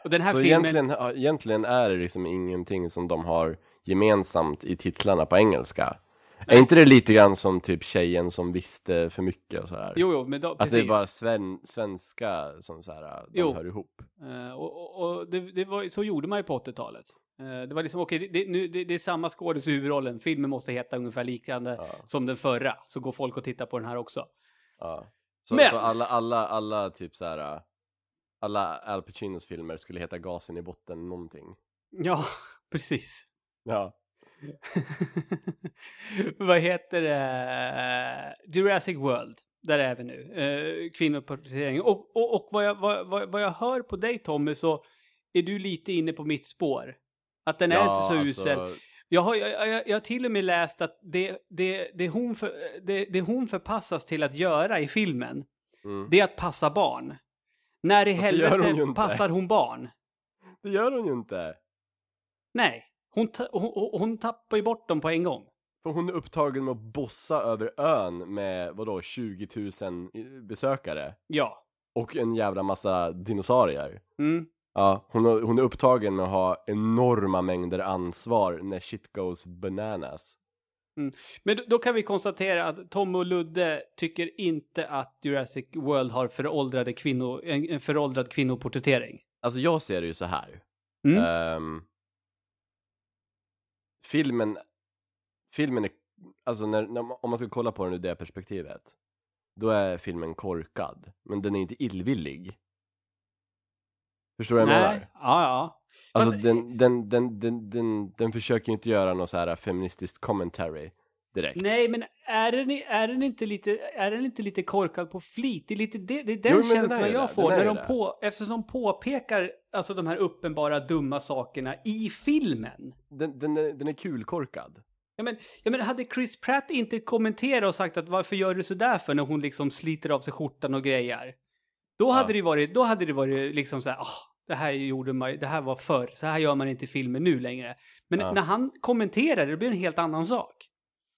Och den här Så filmen... egentligen, ja, egentligen är det liksom ingenting som de har gemensamt i titlarna på engelska. Är inte det lite grann som typ tjejen som visste för mycket och sådär? Jo, jo, men då, Att precis. det är bara sven, svenska som så här, de Jo. hör ihop. Eh, och och, och det, det var, så gjorde man ju på 80-talet. Eh, det var liksom, okej, det, det, det, det är samma skådis i huvudrollen. Filmen måste heta ungefär liknande Ja. som den förra. Så går folk och tittar på den här också. Ja. Så, Men- så alla, alla, alla typ så här, alla Al Pacinos filmer skulle heta Gasen i botten någonting. Ja, precis. Ja. Vad heter det? Jurassic World. Där är vi nu. Uh, kvinnoporträttering. Och, och, och vad, jag, vad, vad, jag hör på dig Tommy så är du lite inne på mitt spår. Att den är inte så usel. alltså, Jag har, jag, jag, jag har till och med läst att det, det, det, hon för, det, det hon förpassas till att göra i filmen, mm. det är att passa barn. När i hon helvete inte. passar hon barn? Det gör hon ju inte. Nej, hon, ta, hon, hon- tappar ju bort dem på en gång. För hon är upptagen med att bossa över ön med vadå 20 000 i- besökare. Ja. Och en jävla massa dinosaurier. Mm. Ja, hon, hon är upptagen med att ha enorma mängder ansvar när shit goes bananas. Men då, då kan vi konstatera att Tom och Ludde tycker inte att Jurassic World har föråldrade kvinno, en, en föråldrad kvinnoporträttering. Alltså jag ser det ju så här. Mm. Ehm, filmen, filmen är, alltså när, när, om man ska kolla på den ur det perspektivet, då är filmen korkad, men den är inte illvillig. Förstår du vad jag Nej, menar? ja, ja. Alltså den, den, den, den, den, den försöker inte göra någon så här feministiskt commentary direkt. Nej, men är den, är den, inte, lite, är den inte lite korkad på flit? Det är, lite, det, det är den Jo, är känslan ju jag det, får är när de på, eftersom de påpekar alltså, de här uppenbara dumma sakerna i filmen. Den, den, är, den är kul korkad. Jag men, jag men, hade Chris Pratt inte kommenterat och sagt att varför gör du så där för när hon liksom sliter av sig skjortan och grejer? Då hade det varit, då hade det varit liksom så här, "Ah, det här gjorde man, det här var förr, så här gör man inte i filmer nu längre. Men Ja. när han kommenterar det, blir en helt annan sak.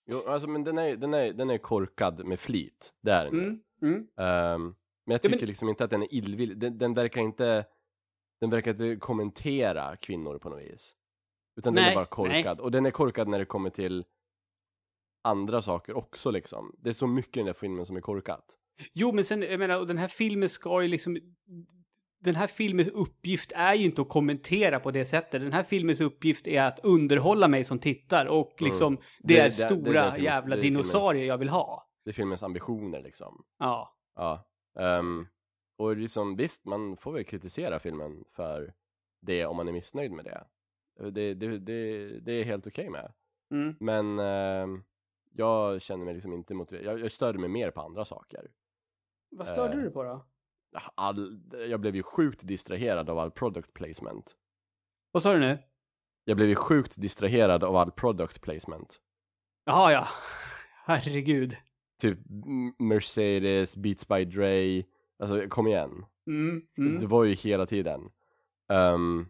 Jo, alltså men den är, den är, den är korkad med flit, det är den. Mm. Mm. Ehm, men jag Ja, tycker men- liksom inte att den är illvillig. Den, den verkar inte Den verkar inte kommentera kvinnor på något vis. Utan den Nej, är bara korkad. Och den är korkad när det kommer till andra saker också liksom. Det är så mycket i den där filmen som är korkat. Jo, men sen, jag menar, och den här filmen ska ju liksom... Den här filmens uppgift är ju inte att kommentera på det sättet. Den här filmens uppgift är att underhålla mig som tittar och liksom, det, Det- är det- stora det filmens- jävla dinosaurier filmens- jag vill ha. Det är filmens ambitioner liksom. Ja. Ja. Ehm, och liksom visst, man får väl kritisera filmen för det om man är missnöjd med det. Det, det, det, det är helt okej med. Mm. Men ehm, jag känner mig liksom inte motiverad. Jag, jag störde mig mer på andra saker. Vad störde Eh. du på då? All, jag blev ju sjukt distraherad av all product placement. Vad sa du nu? Jag blev ju sjukt distraherad av all product placement. Jaha, ja. Herregud. Typ Mercedes, Beats by Dre. Alltså kom igen. Mm. Mm. Det var ju hela tiden. Ehm,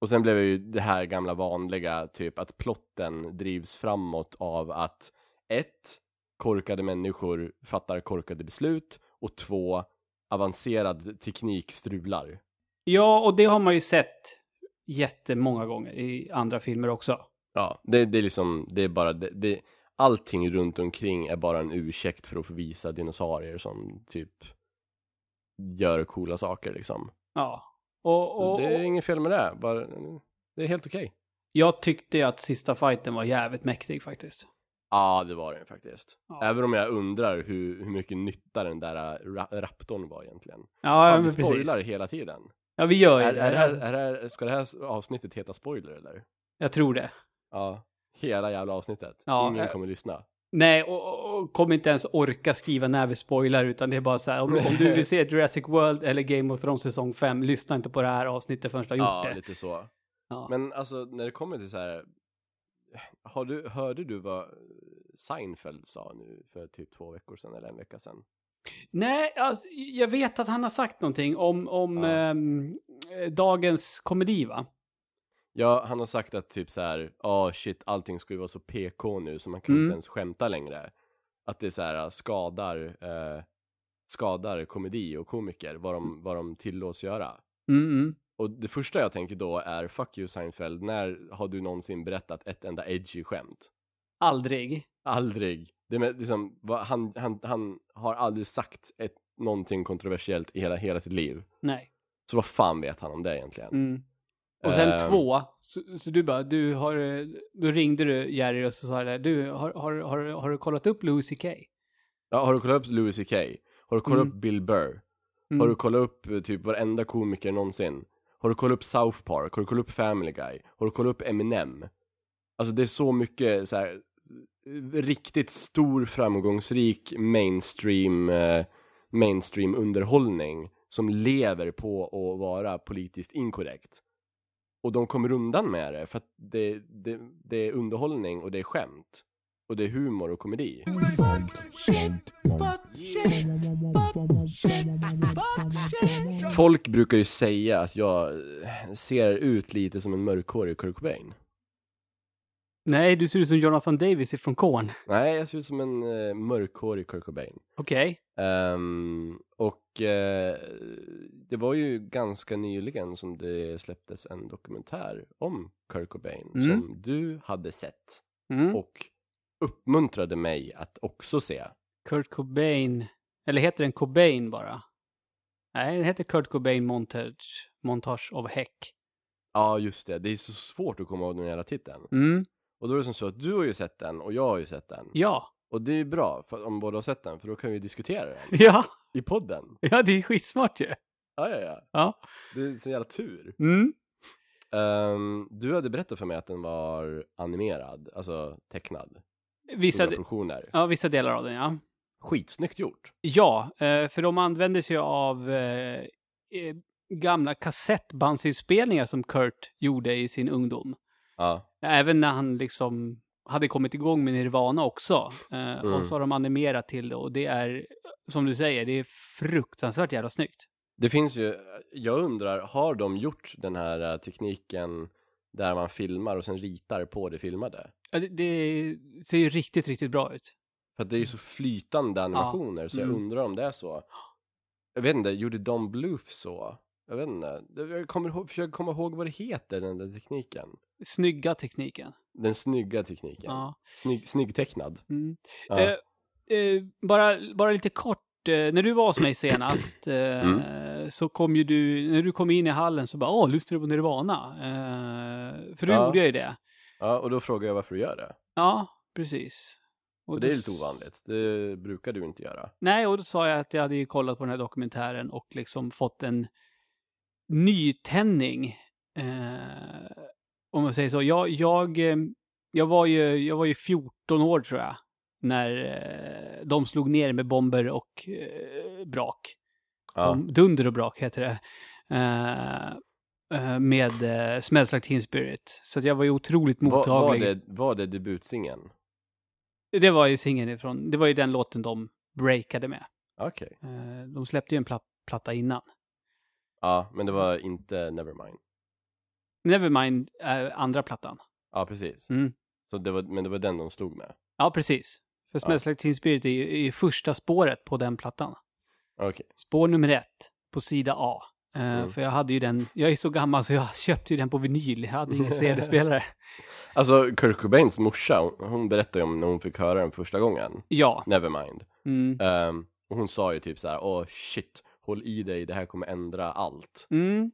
och sen blev det ju det här gamla vanliga, typ att plotten drivs framåt av att ett, korkade människor fattar korkade beslut och två, avancerad teknik strular. Ja, och det har man ju sett jättemånga gånger i andra filmer också. Ja, det, det är liksom, det är bara, det, det, allting runt omkring är bara en ursäkt för att få visa dinosaurier som typ gör coola saker liksom. Ja. Och, och, det är inget fel med det, bara, det är helt okej. jag tyckte att sista fighten var jävligt mäktig faktiskt. Ja, det var den faktiskt. Ja. Även om jag undrar hur, hur mycket nytta den där äh, ra raptorn var egentligen. Ja, Ja, vi spoilar precis. hela tiden. Ja, vi gör ju Är, det. är, är det här, ska det här avsnittet heta spoiler eller? Jag tror det. Ja, hela jävla avsnittet. Ja, Ingen eh. kommer lyssna. Nej, och, och, kommer inte ens orka skriva när vi spoilar, utan det är bara så här, om, om du vill se Jurassic World eller Game of Thrones säsong 5, lyssna inte på det här avsnittet förrän du har gjort Ja, det. lite så. Ja. Men alltså, när det kommer till så här. Har du, hörde du vad Seinfeld sa nu för typ två veckor sedan eller en vecka sedan? Nej, alltså, jag vet att han har sagt någonting om, om Ja. ehm, dagens komedi, va? Ja, han har sagt att typ så här, ja shit, allting ska ju vara så PK nu så man kan Mm. inte ens skämta längre. Att det så här skadar, eh, skadar komedi och komiker, vad de, vad de tillåts göra. Mm, mm. Och det första jag tänker då är, fuck you Seinfeld, när har du någonsin berättat ett enda edgy skämt? Aldrig. Aldrig. Det är liksom, han, han, han har aldrig sagt ett, någonting kontroversiellt i hela, hela sitt liv. Nej. Så vad fan vet han om det egentligen? Mm. Och sen Ehm. två, så, så du bara, du har, då ringde du Jerry och så sa det, du, har, har, har, har du kollat upp Louis CK? Ja, har du kollat upp Louis CK? Har du kollat Mm. upp Bill Burr? Mm. Har du kollat upp eh, typ varenda komiker någonsin? Har du kollat upp South Park? Har du kollat upp Family Guy? Har du kollat upp Eminem? Alltså det är så mycket så här riktigt stor framgångsrik mainstream eh, mainstream underhållning som lever på att vara politiskt inkorrekt. Och de kommer undan med det för att det, det, det är underhållning och det är skämt. Och det är humor och komedi. Folk brukar ju säga att jag ser ut lite som en mörkhårig Kurt Cobain. Nej, du ser ut som Jonathan Davis ifrån Korn. Nej, jag ser ut som en uh, mörkhårig Kurt Cobain. Okej. Ehm, och eh, det var ju ganska nyligen som det släpptes en dokumentär om Kurt Cobain Mm. som du hade sett Mm. och uppmuntrade mig att också se. Kurt Cobain, eller heter den Cobain bara? Nej, den heter Kurt Cobain Montage, Montage of Heck. Ja, just det. Det är så svårt att komma ihåg den hela titeln. Mm. Och då är det som så att du har ju sett den och jag har ju sett den. Ja. Och det är bra för, om båda har sett den, för då kan vi diskutera den Ja. i podden. Ja, det är skitsmart ju. Ja, ja, ja. Ja. Det är en sån jävla tur. Mm. Ehm, du hade berättat för mig att den var animerad, alltså tecknad. Vissa, de- ja, vissa delar av den, ja. Skitsnyggt gjort. Ja, eh, för de använder sig av eh, eh, gamla kassettbandsinspelningar som Kurt gjorde i sin ungdom. Ja. Även när han liksom hade kommit igång med Nirvana också. Eh, Mm. Och så har de animerat till det och det är, som du säger, det är fruktansvärt jävla snyggt. Det finns ju, jag undrar, har de gjort den här eh, tekniken där man filmar och sen ritar på det filmade. Ja, det, det ser ju riktigt, riktigt bra ut. För att det är ju så flytande animationer så jag Mm. undrar om det är så. Jag vet inte, gjorde Don Bluth så? Jag vet inte. Jag kommer ihåg, försöker komma ihåg vad det heter, den där tekniken. Snygga tekniken. Den snygga tekniken. Ja. Snygg, snygg tecknad. Mm. Ja. Eh, eh, bara, bara lite kort, eh, när du var hos mig senast eh, Mm. så kom ju du, när du kom in i hallen så bara åh, lyssnar du på Nirvana? Eh, för du Ja. gjorde ju det. Ja, och då frågar jag varför du gör det. Ja, precis. Och det är lite ovanligt. Det brukar du inte göra. Nej, och då sa jag att jag hade ju kollat på den här dokumentären och liksom fått en nytändning. Eh, man säger så. Jag, jag, eh, jag, var ju, jag var ju 14 år tror jag. När eh, de slog ner med bomber och eh, brak. Ja. Dunder och brak heter det. Med Smells Like Teen Spirit. Så jag var ju otroligt Var, var, mottaglig. det, var det debutsingeln? det var ju singeln ifrån, det var ju den låten de breakade med. Okej. Eh, de släppte ju en pla- platta innan. Ja, men det var inte Nevermind. Nevermind är andra plattan. Ja, precis. Mm. Så det var, men det var den de slog med? Ja, precis. För Smells Like Teen Spirit är ju, första spåret på den plattan. Okej. Spår nummer ett på sida A. Eh, Mm. För jag hade ju den, jag är så gammal så jag köpte ju den på vinyl. Jag hade ingen CD-spelare. Alltså, Kurt Cobains morsa, hon, hon berättade ju om när hon fick höra den första gången. Ja. Nevermind. Mm. Ehm, och hon sa ju typ så här: åh shit, håll i dig, det här kommer ändra allt. Mm.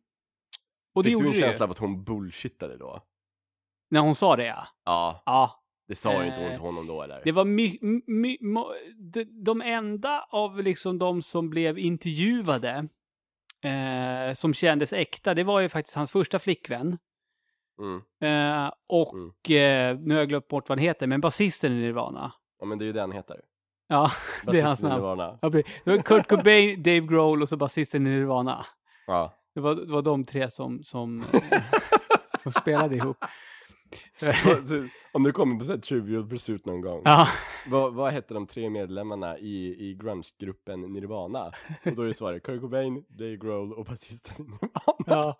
Och det Fick gjorde du en känsla av att hon bullshittade då? När hon sa det, ja. Ja, Ja. det sa ju inte hon Eh, till honom då eller? Det var my, my, mo- de, de enda av liksom de som blev intervjuade eh, som kändes äkta, det var ju faktiskt hans första flickvän. Mm. Eh, och eh, nu har jag glömt bort vad han heter, men basisten i Nirvana. Ja men det är ju det han heter. Ja, det är hans namn. Nirvana. Ja, det var Kurt Cobain, Dave Grohl och så basisten i Nirvana. Ja. Det var, det var de tre som, som, som spelade ihop. Om du kommer på här Trivial Pursuit någon gång. ja, Vad, vad hette de tre medlemmarna i, i grunge-gruppen Nirvana? Och då är svaret Kurt Cobain, Dave Grohl och basisten Nirvana. ja.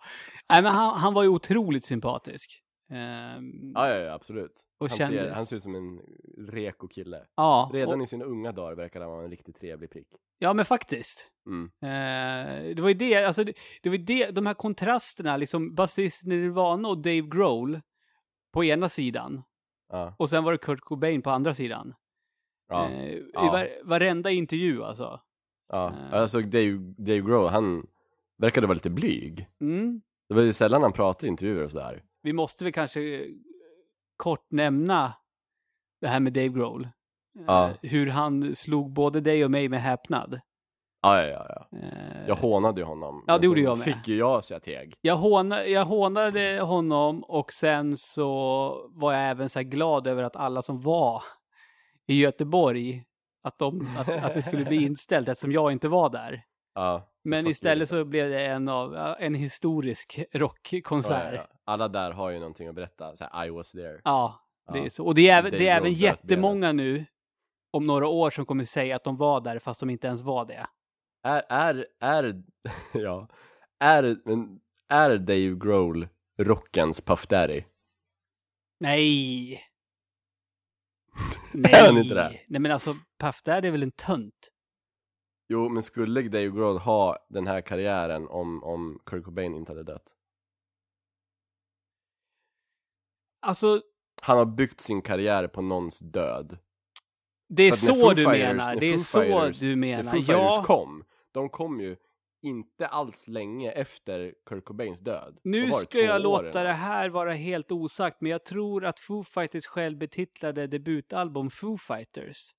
Nej, men han, han var ju otroligt sympatisk. Ehm, Ja, ja, ja, absolut. Han, ser, han ser ut som en reko kille. ja, Redan och, i sina unga dagar verkar han vara en riktigt trevlig prick. ja, men faktiskt. Mm. Eh, det var ju det, alltså det, det var det, de här kontrasterna, liksom basisten i Nirvana och Dave Grohl på ena sidan. Ja, Och sen var det Kurt Cobain på andra sidan. ja, Eh, I var, varenda intervju alltså. ja. eh. Alltså Dave, Dave Grohl, han verkade vara lite blyg. Mm. Det var ju sällan han pratade i intervjuer och sådär. Vi måste väl kanske eh, kort nämna det här med Dave Grohl. Eh, Ja. Hur han slog både dig och mig med häpnad. Ja, ja, ja. Eh, Jag hånade ju honom. Ja, det gjorde sen jag med. fick ju jag så jag teg. jag, håna, jag hånade honom och sen så var jag även så här glad över att alla som var i Göteborg, att, de, att, att det skulle bli inställt eftersom jag inte var där. Ja, Men istället så blev det en, av, en historisk rockkonsert. ja, ja. Alla där har ju någonting att berätta. Så här, I was there. Ja, det Ja. är så. Och det är, det är även jättemånga nu om några år som kommer säga att de var där fast de inte ens var det. Är, är, är, ja, är, men är Dave Grohl rockens Puff Daddy? Nej! Är han inte det? Nej men alltså, Puff Daddy är väl en tönt? Jo, men skulle Dave Grohl ha den här karriären om, om Kurt Cobain inte hade dött? Alltså, Han har byggt sin karriär på någons död. det är när så du Fighters- menar. när Det är så du När menar. Foo Fighters Ja, kom, de kom ju inte alls länge efter Kurt Cobains död. Nu ska jag låta det här vara helt osagt, men jag tror att Foo Fighters självbetitlade debutalbum Foo Fighters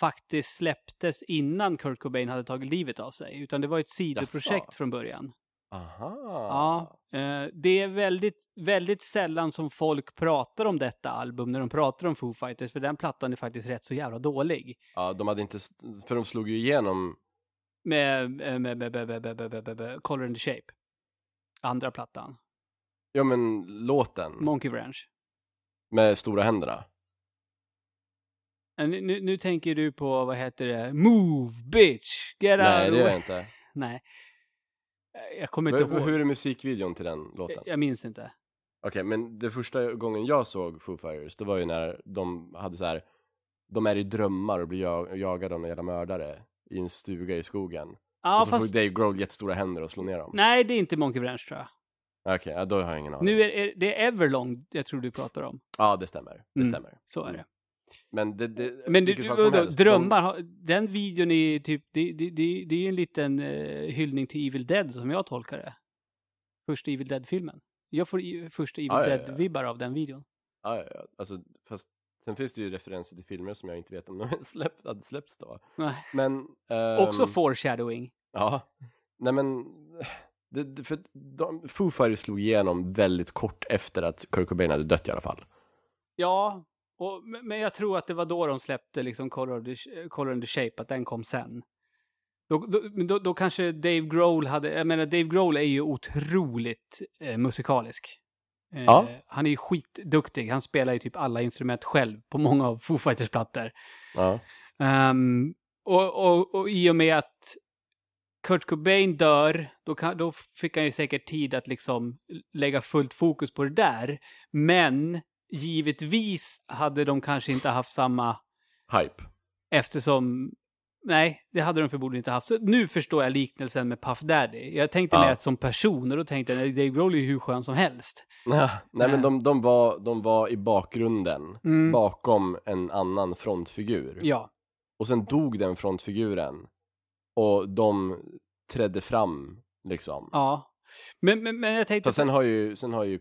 faktiskt släpptes innan Kurt Cobain hade tagit livet av sig. Utan det var ett sidoprojekt Jaså? från början. Aha. Ja, eh, det är väldigt, väldigt sällan som folk pratar om detta album när de pratar om Foo Fighters, för den plattan är faktiskt rätt så jävla dålig. Ja, de hade inte, för de slog ju igenom... Med, eh, med, med, med, med, med, med, med, med Color and the Shape. Andra plattan. Ja, men låten. Monkey Ranch. Med stora händerna. Eh, nu, nu, nu tänker du på, vad heter det, Move Bitch! Get Nej, out Nej, det gör jag inte. Nej. Eh, Jag kommer inte Hur, ihåg. hur är musikvideon till den låten? Jag minns inte. Okej, men det första gången jag såg Foo Fighters, det var ju när de hade så här. De är i drömmar och blir jag, jagade av några jävla mördare i en stuga i skogen. Ja, och så fast... får Dave Grohl jättestora händer och slå ner dem. Nej, det är inte Monkey Branch tror jag. Okej, ja, då har jag ingen aning. Nu är, är det Everlong jag tror du pratar om. Ja, det stämmer. Det Mm. stämmer. Så är det. Men det, det Men du, du, de- drömmar, den videon är typ, det, det, det, det är en liten eh, hyllning till Evil Dead som jag tolkar det. Första Evil Dead-filmen. Jag får i, första Evil Ja, ja, ja. Dead-vibbar av den videon. Ja, ja, ja. Alltså, fast sen finns det ju referenser till filmer som jag inte vet om de släppt, hade släppts då. Nej. Men... ehm, Också foreshadowing. Ja. Nej men, det, det, för de, Foo Fighters slog igenom väldigt kort efter att Kurt Cobain hade dött i alla fall. Ja, och, men jag tror att det var då de släppte liksom Color of the, Color and the Shape, att den kom sen. Då, då, då, kanske Dave Grohl hade, jag menar Dave Grohl är ju otroligt eh, musikalisk. Eh, Ja. Han är ju skitduktig, han spelar ju typ alla instrument själv på många av Foo Fighters-plattor. Ja. Ehm, och, och, och i och med att Kurt Cobain dör, då, kan, då fick han ju säkert tid att liksom lägga fullt fokus på det där. Men givetvis hade de kanske inte haft samma, Hype. eftersom Nej, det hade de förmodligen inte haft. Så nu förstår jag liknelsen med Puff Daddy. Jag tänkte Ja. mer att som person, och då tänkte jag Dave Grohl är ju hur skön som helst. Nej men de, de, var, de var i bakgrunden, Mm. bakom en annan frontfigur. Ja. Och sen dog den frontfiguren. Och de trädde fram, liksom. Ja. Men, men, men jag tänkte... Fast sen har ju, sen har ju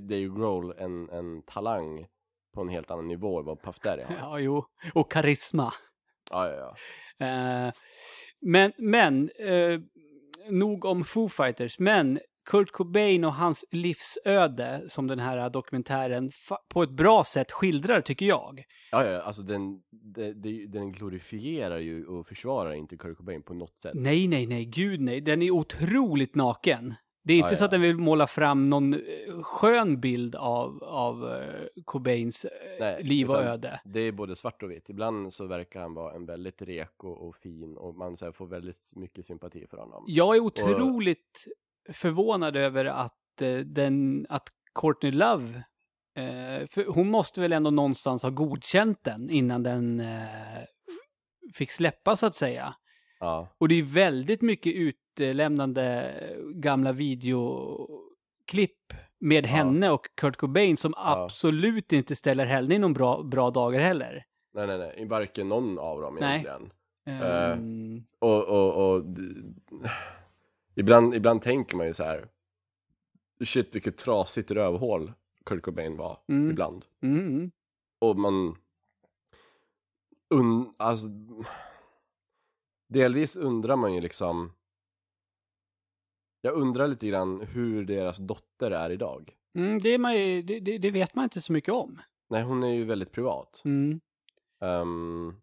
Dave Grohl en, en talang på en helt annan nivå än vad Puff Daddy har. Ja, jo. Och karisma. Ja, ja, ja. Eh, men, men, eh, nog om Foo Fighters, men Kurt Cobain och hans livsöde som den här dokumentären på ett bra sätt skildrar, tycker jag. Ja, ja, alltså den, det, den glorifierar ju och försvarar inte Kurt Cobain på något sätt. Nej, nej, nej, gud nej. Den är otroligt naken. Det är inte Ja, så att ja. den vill måla fram någon eh, skön bild av, av eh, Cobains eh, Nej, liv och öde. Det är både svart och vitt. Ibland så verkar han vara en väldigt reko och fin och man så här, får väldigt mycket sympati för honom. Jag är otroligt förvånad över att eh, den, att Courtney Love, eh, för hon måste väl ändå någonstans ha godkänt den innan den eh, fick släppa så att säga. Ja, Och det är väldigt mycket utlämnande gamla videoklipp med henne och Kurt Cobain som Ja. absolut inte ställer henne i någon bra, bra dagar heller. nej, nej, nej, varken någon av dem Nej. egentligen. Ehm, Och, och, och d- ibland, ibland tänker man ju så här, shit vilket trasigt rövhål Kurt Cobain var Mm. ibland. mm, Och man, un, alltså, delvis undrar man ju liksom, jag undrar lite grann hur deras dotter är idag. mm, det, är ju- det, det, det vet man inte så mycket om. Nej, hon är ju väldigt privat. Mm. Ehm,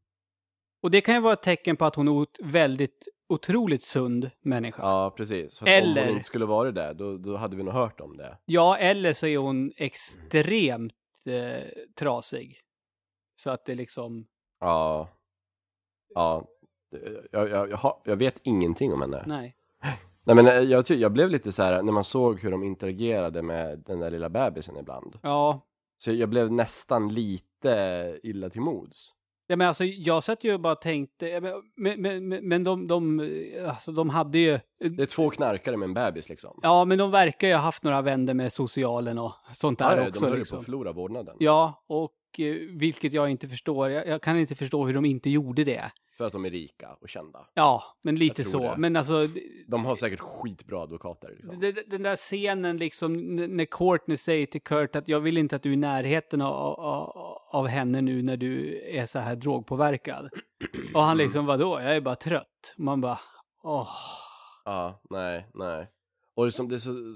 Och det kan ju vara ett tecken på att hon är ot- väldigt otroligt sund människa. Ja. ja, precis. För att om Eller- hon inte skulle vara det, då, då hade vi nog hört om det. eller så är hon extremt eh, trasig. Så att det liksom, Ja. Ja. Jag, jag, jag, har, jag vet ingenting om henne. nej. Nej men eh, jag, jag blev lite så här när man såg hur de interagerade med den där lilla bebisen ibland. Ja, Så jag blev nästan lite illa till mods. Ja, men alltså, jag satt ju och bara tänkte, men, men, men, men de, de, alltså, de hade ju, Det är två knarkare med en bebis liksom. ja men de verkar ju ha haft några vänder med socialen och sånt där Ja, också. de höll ju på liksom. att förlora vårdnaden. Ja, och eh, vilket jag inte förstår. Jag, jag kan inte förstå hur de inte gjorde det. För att de är rika och kända. Ja, men lite så. det. Men alltså, De har säkert skitbra advokater. Liksom. d- d- den där scenen liksom, när Courtney säger till Kurt att jag vill inte att du är i närheten av, av, av henne nu när du är så här drogpåverkad. Och han liksom, vadå? Jag är bara trött. Man bara, åh. Ja, nej, nej. Och det är som det så-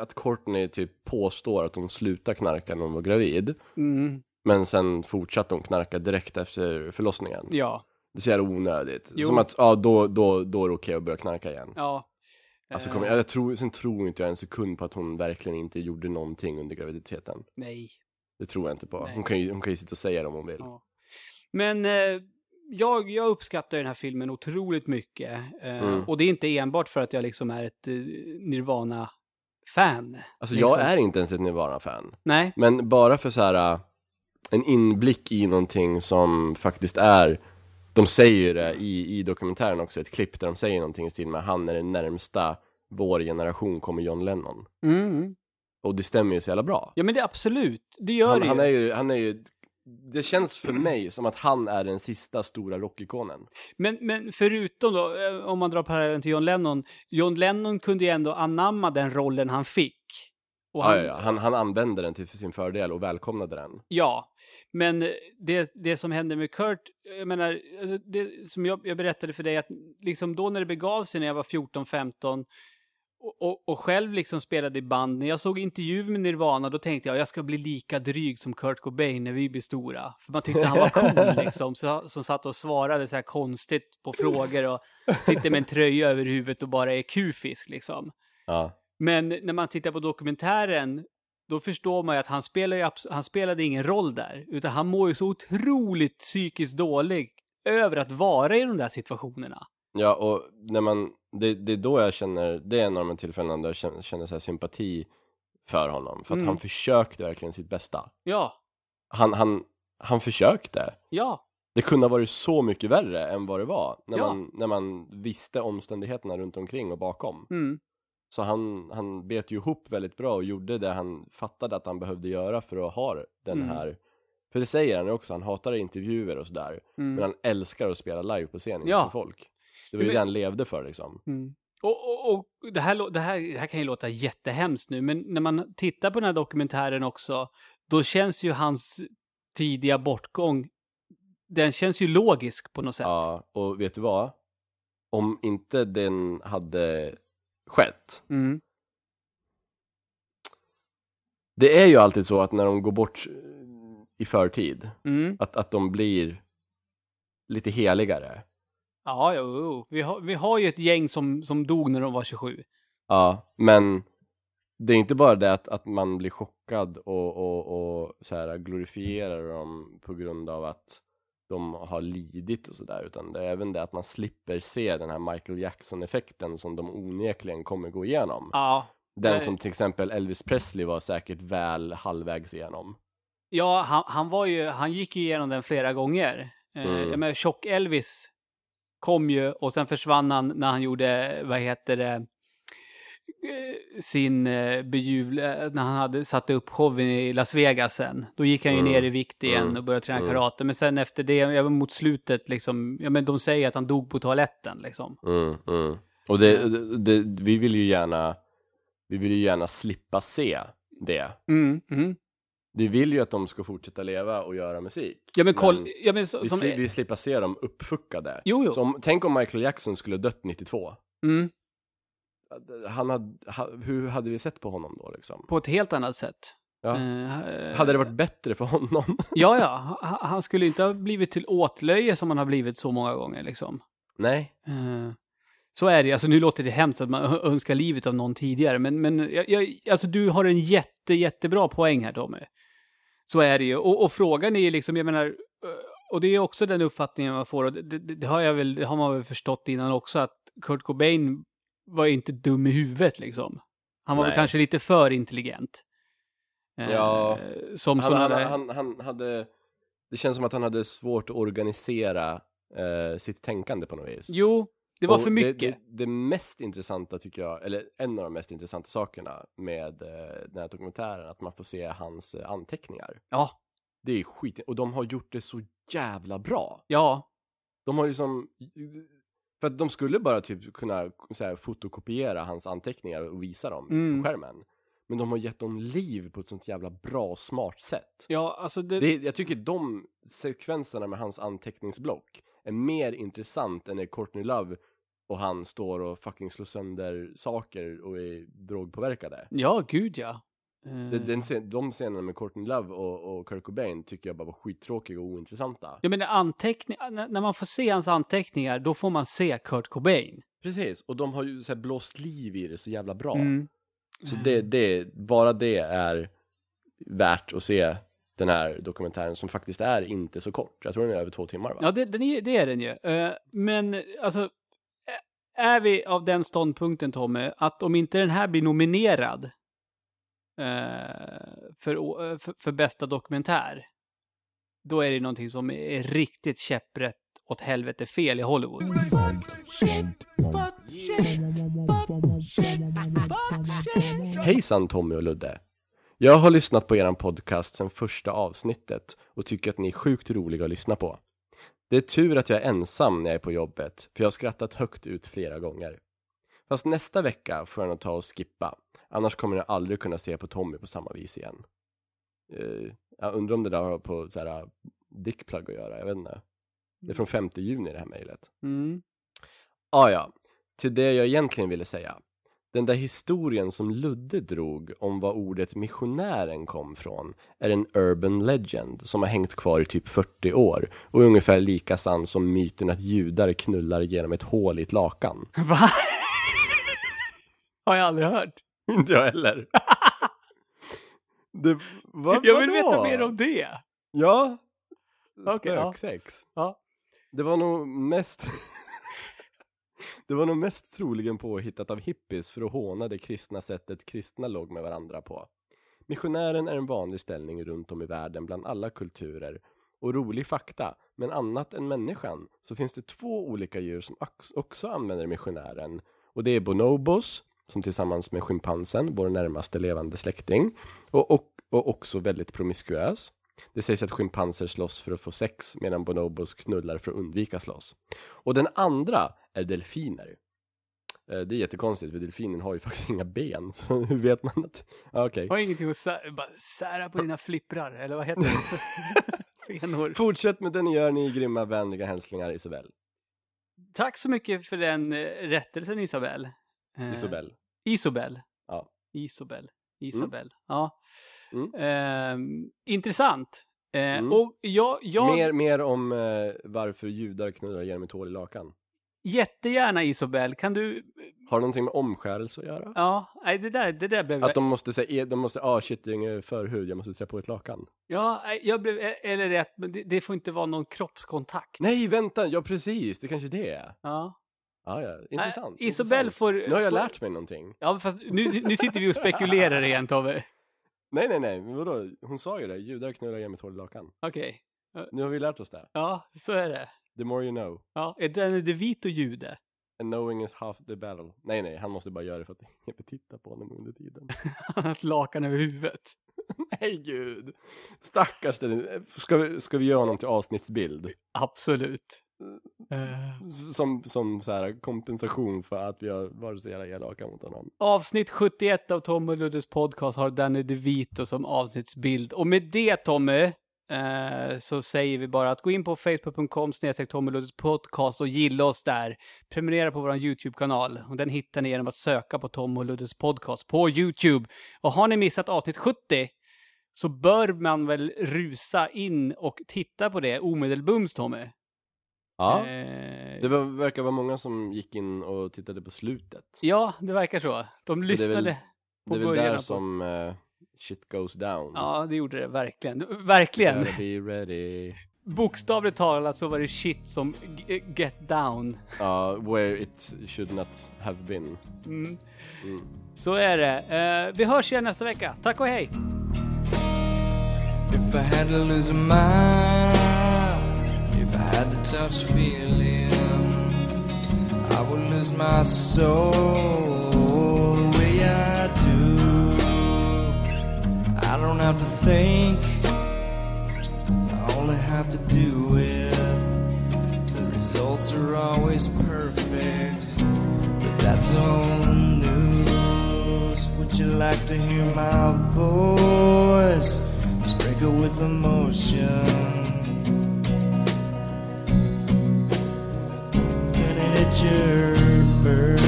att Courtney typ påstår att hon slutade knarka när hon var gravid. Mm, Men sen fortsatte hon knarka direkt efter förlossningen. ja, Det är så jävla onödigt. Jo. Som att, ja då, då, då är det okej att börja knarka igen. ja. Alltså, Eh, kom, jag tror, sen tror inte jag en sekund på att hon verkligen inte gjorde någonting under graviditeten. Nej. Det tror jag inte på. Nej. Hon kan ju, hon kan ju sitta och säga det om hon vill. Ja. Men eh, jag, jag uppskattar den här filmen otroligt mycket. Eh, Mm. Och det är inte enbart för att jag liksom är ett eh, fan. Alltså liksom. jag är inte ens ett Nirvana-fan. Nej. Men bara för så här äh, en inblick i någonting som faktiskt är De säger ju det i, i dokumentären också, ett klipp där de säger någonting i stil med Han är den närmsta vår generation kommer John Lennon Mm. Och det stämmer ju så jävla bra Ja men det absolut, det gör han, det han ju. är ju, han är ju Det känns för mig som att han är den sista stora rockikonen Men, men förutom då, eh, om man drar parallellen till John Lennon, John Lennon kunde ju ändå anamma den rollen han fick. Och han, ja, ja. Han, han använde den till sin fördel och välkomnade den Ja, men det, det som hände med Kurt, jag menar, alltså det som jag, jag berättade för dig, att liksom då när det begav sig när jag var 14-15 och, och, och själv liksom spelade i band, när jag såg intervjuer med Nirvana, då tänkte jag jag ska bli lika dryg som Kurt Cobain när vi blir stora. För man tyckte han var cool liksom, så, som satt och svarade så här konstigt på frågor och sitter med en tröja över huvudet och bara är kufisk liksom. Ja, Men när man tittar på dokumentären, då förstår man ju att han, spelar ju, han spelade ingen roll där. Utan han mår ju så otroligt psykiskt dålig över att vara i de där situationerna. ja och när man det, det är då jag känner, det är en av de tillfällena där jag känner, känner så sympati för honom För att Mm. han försökte verkligen sitt bästa Ja, han, han, han försökte. ja, Det kunde ha varit så mycket värre än vad det var när, Ja. man, när man visste omständigheterna runt omkring och bakom. mm, Så han, han bet ju ihop väldigt bra och gjorde det han fattade att han behövde göra för att ha den Mm. här För det säger han ju också, han hatar intervjuer och sådär mm, Men han älskar att spela live på scen inför Ja. folk Det var ju Men- det han levde för liksom mm. Och, och, och det, här, det, här, det här kan ju låta jättehemskt nu, men när man tittar på den här dokumentären också, då känns ju hans tidiga bortgång, den känns ju logisk på något sätt. Ja, och vet du vad? Om inte den hade skett Mm, Det är ju alltid så att när de går bort eh, i förtid mm. att, att de blir lite heligare. Ja, jo, jo. Vi, har, vi har ju ett gäng som, som dog när de var 27. Ja, men det är inte bara det att, att man blir chockad och, och, och så här glorifierar dem på grund av att de har lidit och sådär, utan det är även det att man slipper se den här Michael Jackson-effekten som de onekligen kommer gå igenom. Ja. Den nej. som till exempel Elvis Presley var säkert väl halvvägs igenom. Ja, han, han var ju, han gick ju igenom den flera gånger. Eh, Mm. Jag menar, Tjock-Elvis kom ju och sen försvann han när han gjorde, vad heter det, sin eh, bejul, eh, när han hade satt upp showen i Las Vegas sen. Då gick han ju Mm. ner i vikt igen Mm. och började träna Mm. karate. Men sen efter det, även mot slutet liksom, ja men de säger att han dog på toaletten liksom. Mm, mm. Och det, det, det, vi vill ju gärna, vi vill ju gärna slippa se det. Mm, mm. Vi vill ju att de ska fortsätta leva och göra musik. Ja men koll, Men ja men så, vi, som... vi slipper se dem uppfuckade. Jo, jo. Om, tänk om Michael Jackson skulle dött 92. Mm, Han hade, ha, hur hade vi sett på honom då liksom? på ett helt annat sätt. Ja. Eh, Hade det varit bättre för honom? Ja, ja. Han, skulle inte ha blivit till åtlöje som han har blivit så många gånger liksom. Nej. Eh, så är det Alltså nu låter det hemskt att man önskar livet av någon tidigare, men, men jag, jag, alltså du har en jätte, jättebra poäng här Tommy. Så är det ju. Och, och frågan är ju liksom, jag menar, eh, och det är också den uppfattningen man får, och det, det, det, har jag väl, det har man väl förstått innan också, att Kurt Cobain var inte dum i huvudet liksom. Han var väl kanske lite för intelligent. Eh, Ja. Som Han, han, där... han, han hade, det känns som att han hade svårt att organisera eh, sitt tänkande på något vis. Jo, det var Och för mycket. Det, det, det mest intressanta tycker jag, eller en av de mest intressanta sakerna med eh, den här dokumentären, att man får se hans eh, anteckningar. Ja, Det är skit, och de har gjort det så jävla bra. ja, De har liksom, för att de skulle bara typ kunna så här, fotokopiera hans anteckningar och visa dem Mm. på skärmen. Men de har gett dem liv på ett sånt jävla bra smart sätt. ja, alltså det... Det, jag tycker de sekvenserna med hans anteckningsblock är mer intressant än när Courtney Love och han står och fucking slår sönder saker och är drogpåverkade. Ja, gud ja. Eh, Det- Den, scen- de scenerna med Courtney Love och, och Kurt Cobain tycker jag bara var skittråkiga och ointressanta. Menar anteckning, när man får se hans anteckningar, då får man se Kurt Cobain. Precis, och de har ju så blåst liv i det så jävla bra. Mm. Så det, det, bara det är värt att se den här dokumentären som faktiskt är inte så kort. Jag tror den är över två timmar va? Ja, det, den är, det är den ju. Eh, men alltså, är vi av den ståndpunkten, Tommy, att om inte den här blir nominerad eh, för, å- för, för bästa dokumentär, då är det någonting som är riktigt käpprätt åt helvete fel i Hollywood. Hejsan Tommy och Ludde! Jag har lyssnat på eran podcast sedan första avsnittet och tycker att ni är sjukt roliga att lyssna på. Det är tur att jag är ensam när jag är på jobbet, för jag har skrattat högt ut flera gånger. Fast nästa vecka får jag nog ta och skippa, annars kommer jag aldrig kunna se på Tommy på samma vis igen. Eh, jag undrar om det där har på så här dickplug att göra, jag vet inte. Det är från 5 juni det här mejlet. Mm. Ah, ja, till det jag egentligen ville säga. Den där historien som Ludde drog om var ordet missionären kom från är en urban legend som har hängt kvar i typ 40 år och är ungefär lika sann som myten att judar knullar genom ett hål i ett lakan. Va? Har jag aldrig hört. Inte jag heller. det, va, Jag vill vadå? veta mer om det. Ja, ja. spöksex. Ja. Det var nog mest Det var nog mest troligen påhittat av hippies för att håna det kristna sättet kristna låg med varandra på. Missionären är en vanlig ställning runt om i världen bland alla kulturer. Och rolig fakta, men annat än människan så finns det två olika djur som också använder missionären. Och det är bonobos, som tillsammans med schimpansen, vår närmaste levande släkting, och, och, och också väldigt promiskuös. Det sägs att schimpanser slåss för att få sex medan bonobos knullar för att undvika slåss. Och den andra är delfiner. Eh, Det är jättekonstigt för delfinen har ju faktiskt inga ben, så hur vet man att... Okej. Har ingenting att sära, bara sära på dina flipprar, eller vad heter det? Fenor. Fortsätt med det ni gör, ni grymma, vänliga hälsningar Isabel. Tack så mycket för den eh, rättelsen Isabel. Eh, Isobel. Isobel. Ja. Isobel. Isabel. Ja. Mm. Ehm, intressant. Eh, Mm. Och jag, jag Mer, mer om eh, varför judar knullar genom ett hål i lakan. jättegärna Isobel, kan du... Har det någonting med omskärelse att göra? Ja, nej det där, det där blev... Att de måste säga, de måste, ah shit, det är ingen förhud, jag måste trä på ett lakan. Ja, jag blev, eh, eller rätt, men det, det får inte vara någon kroppskontakt. Nej, vänta, ja precis, det kanske det är. Ja. Ah, ja, intressant. Nej, Isobel får- Nu har jag får- lärt mig någonting. Ja, fast nu, nu sitter vi och spekulerar igen Tobbe. Nej, nej, nej, vadå? Hon sa ju det, judar knullar ett hål i lakan. Okej. Nu har vi lärt oss det. Ja, så är det. The more you know. Ja, är den DeVito jude? And knowing is half the battle. Nej, nej, han måste bara göra det för att ingen vill titta på honom under tiden. Han har ett lakan över huvudet. nej, gud. Stackars den. Ska vi, ska vi göra honom till avsnittsbild? Absolut. Eh, Som, som så här kompensation för att vi har varit så jävla elaka mot honom. avsnitt 71 av Tom och Luddes podcast har Danny DeVito som avsnittsbild. Och med det Tommy, eh, så säger vi bara att gå in på facebook.com podcast och gilla oss där. Prenumerera på vår YouTube-kanal. Och den hittar ni genom att söka på Tom och Luddes podcast på YouTube. Och har ni missat avsnitt 70 så bör man väl rusa in och titta på det omedelbums Tommy. Ja, Eh, det var, verkar vara många som gick in och tittade på slutet. Ja, det verkar så. De lyssnade väl- på Det är väl början. där som eh, shit goes down. Ja, det gjorde det verkligen. Verkligen. Gotta be ready. Bokstavligt talat så var det shit som g- get down. Ja, where it should not have been. Mm. Mm. Så är det. Eh, vi hörs igen nästa vecka. Tack och hej! If I had to lose a mind, if I had to touch feeling, I would lose my soul have to think, I only have to do it. The results are always perfect, but that's old news. Would you like to hear my voice sprinkled with emotion? Can it your bird?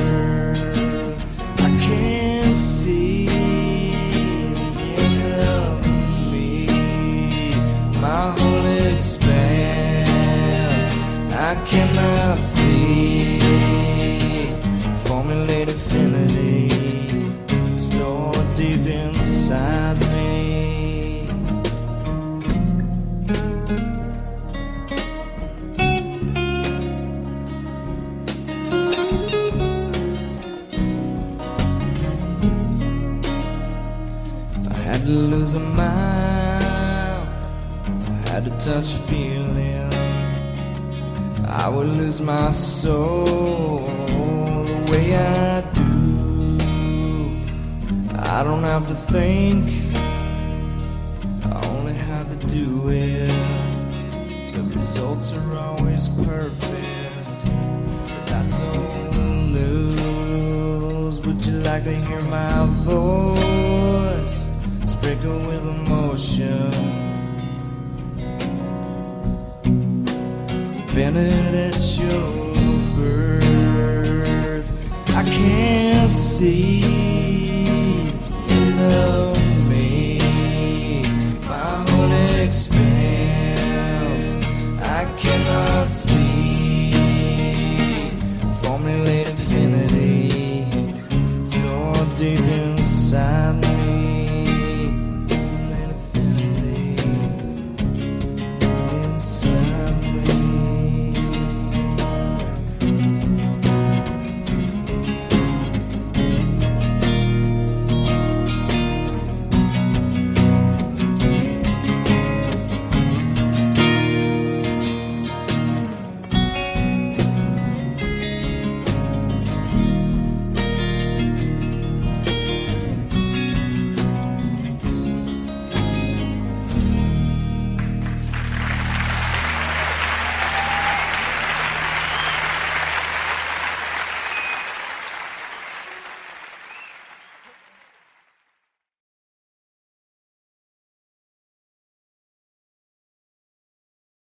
expands. I cannot see Formulate infinity Stored deep inside me. If I had to lose a mind to touch feeling, I would lose my soul the way I do. I don't have to think, I only have to do it. The results are always perfect, but that's old news. Would you like to hear my voice sprinkled with emotion? Vented at your birth, I can't see into me my own expanse. I can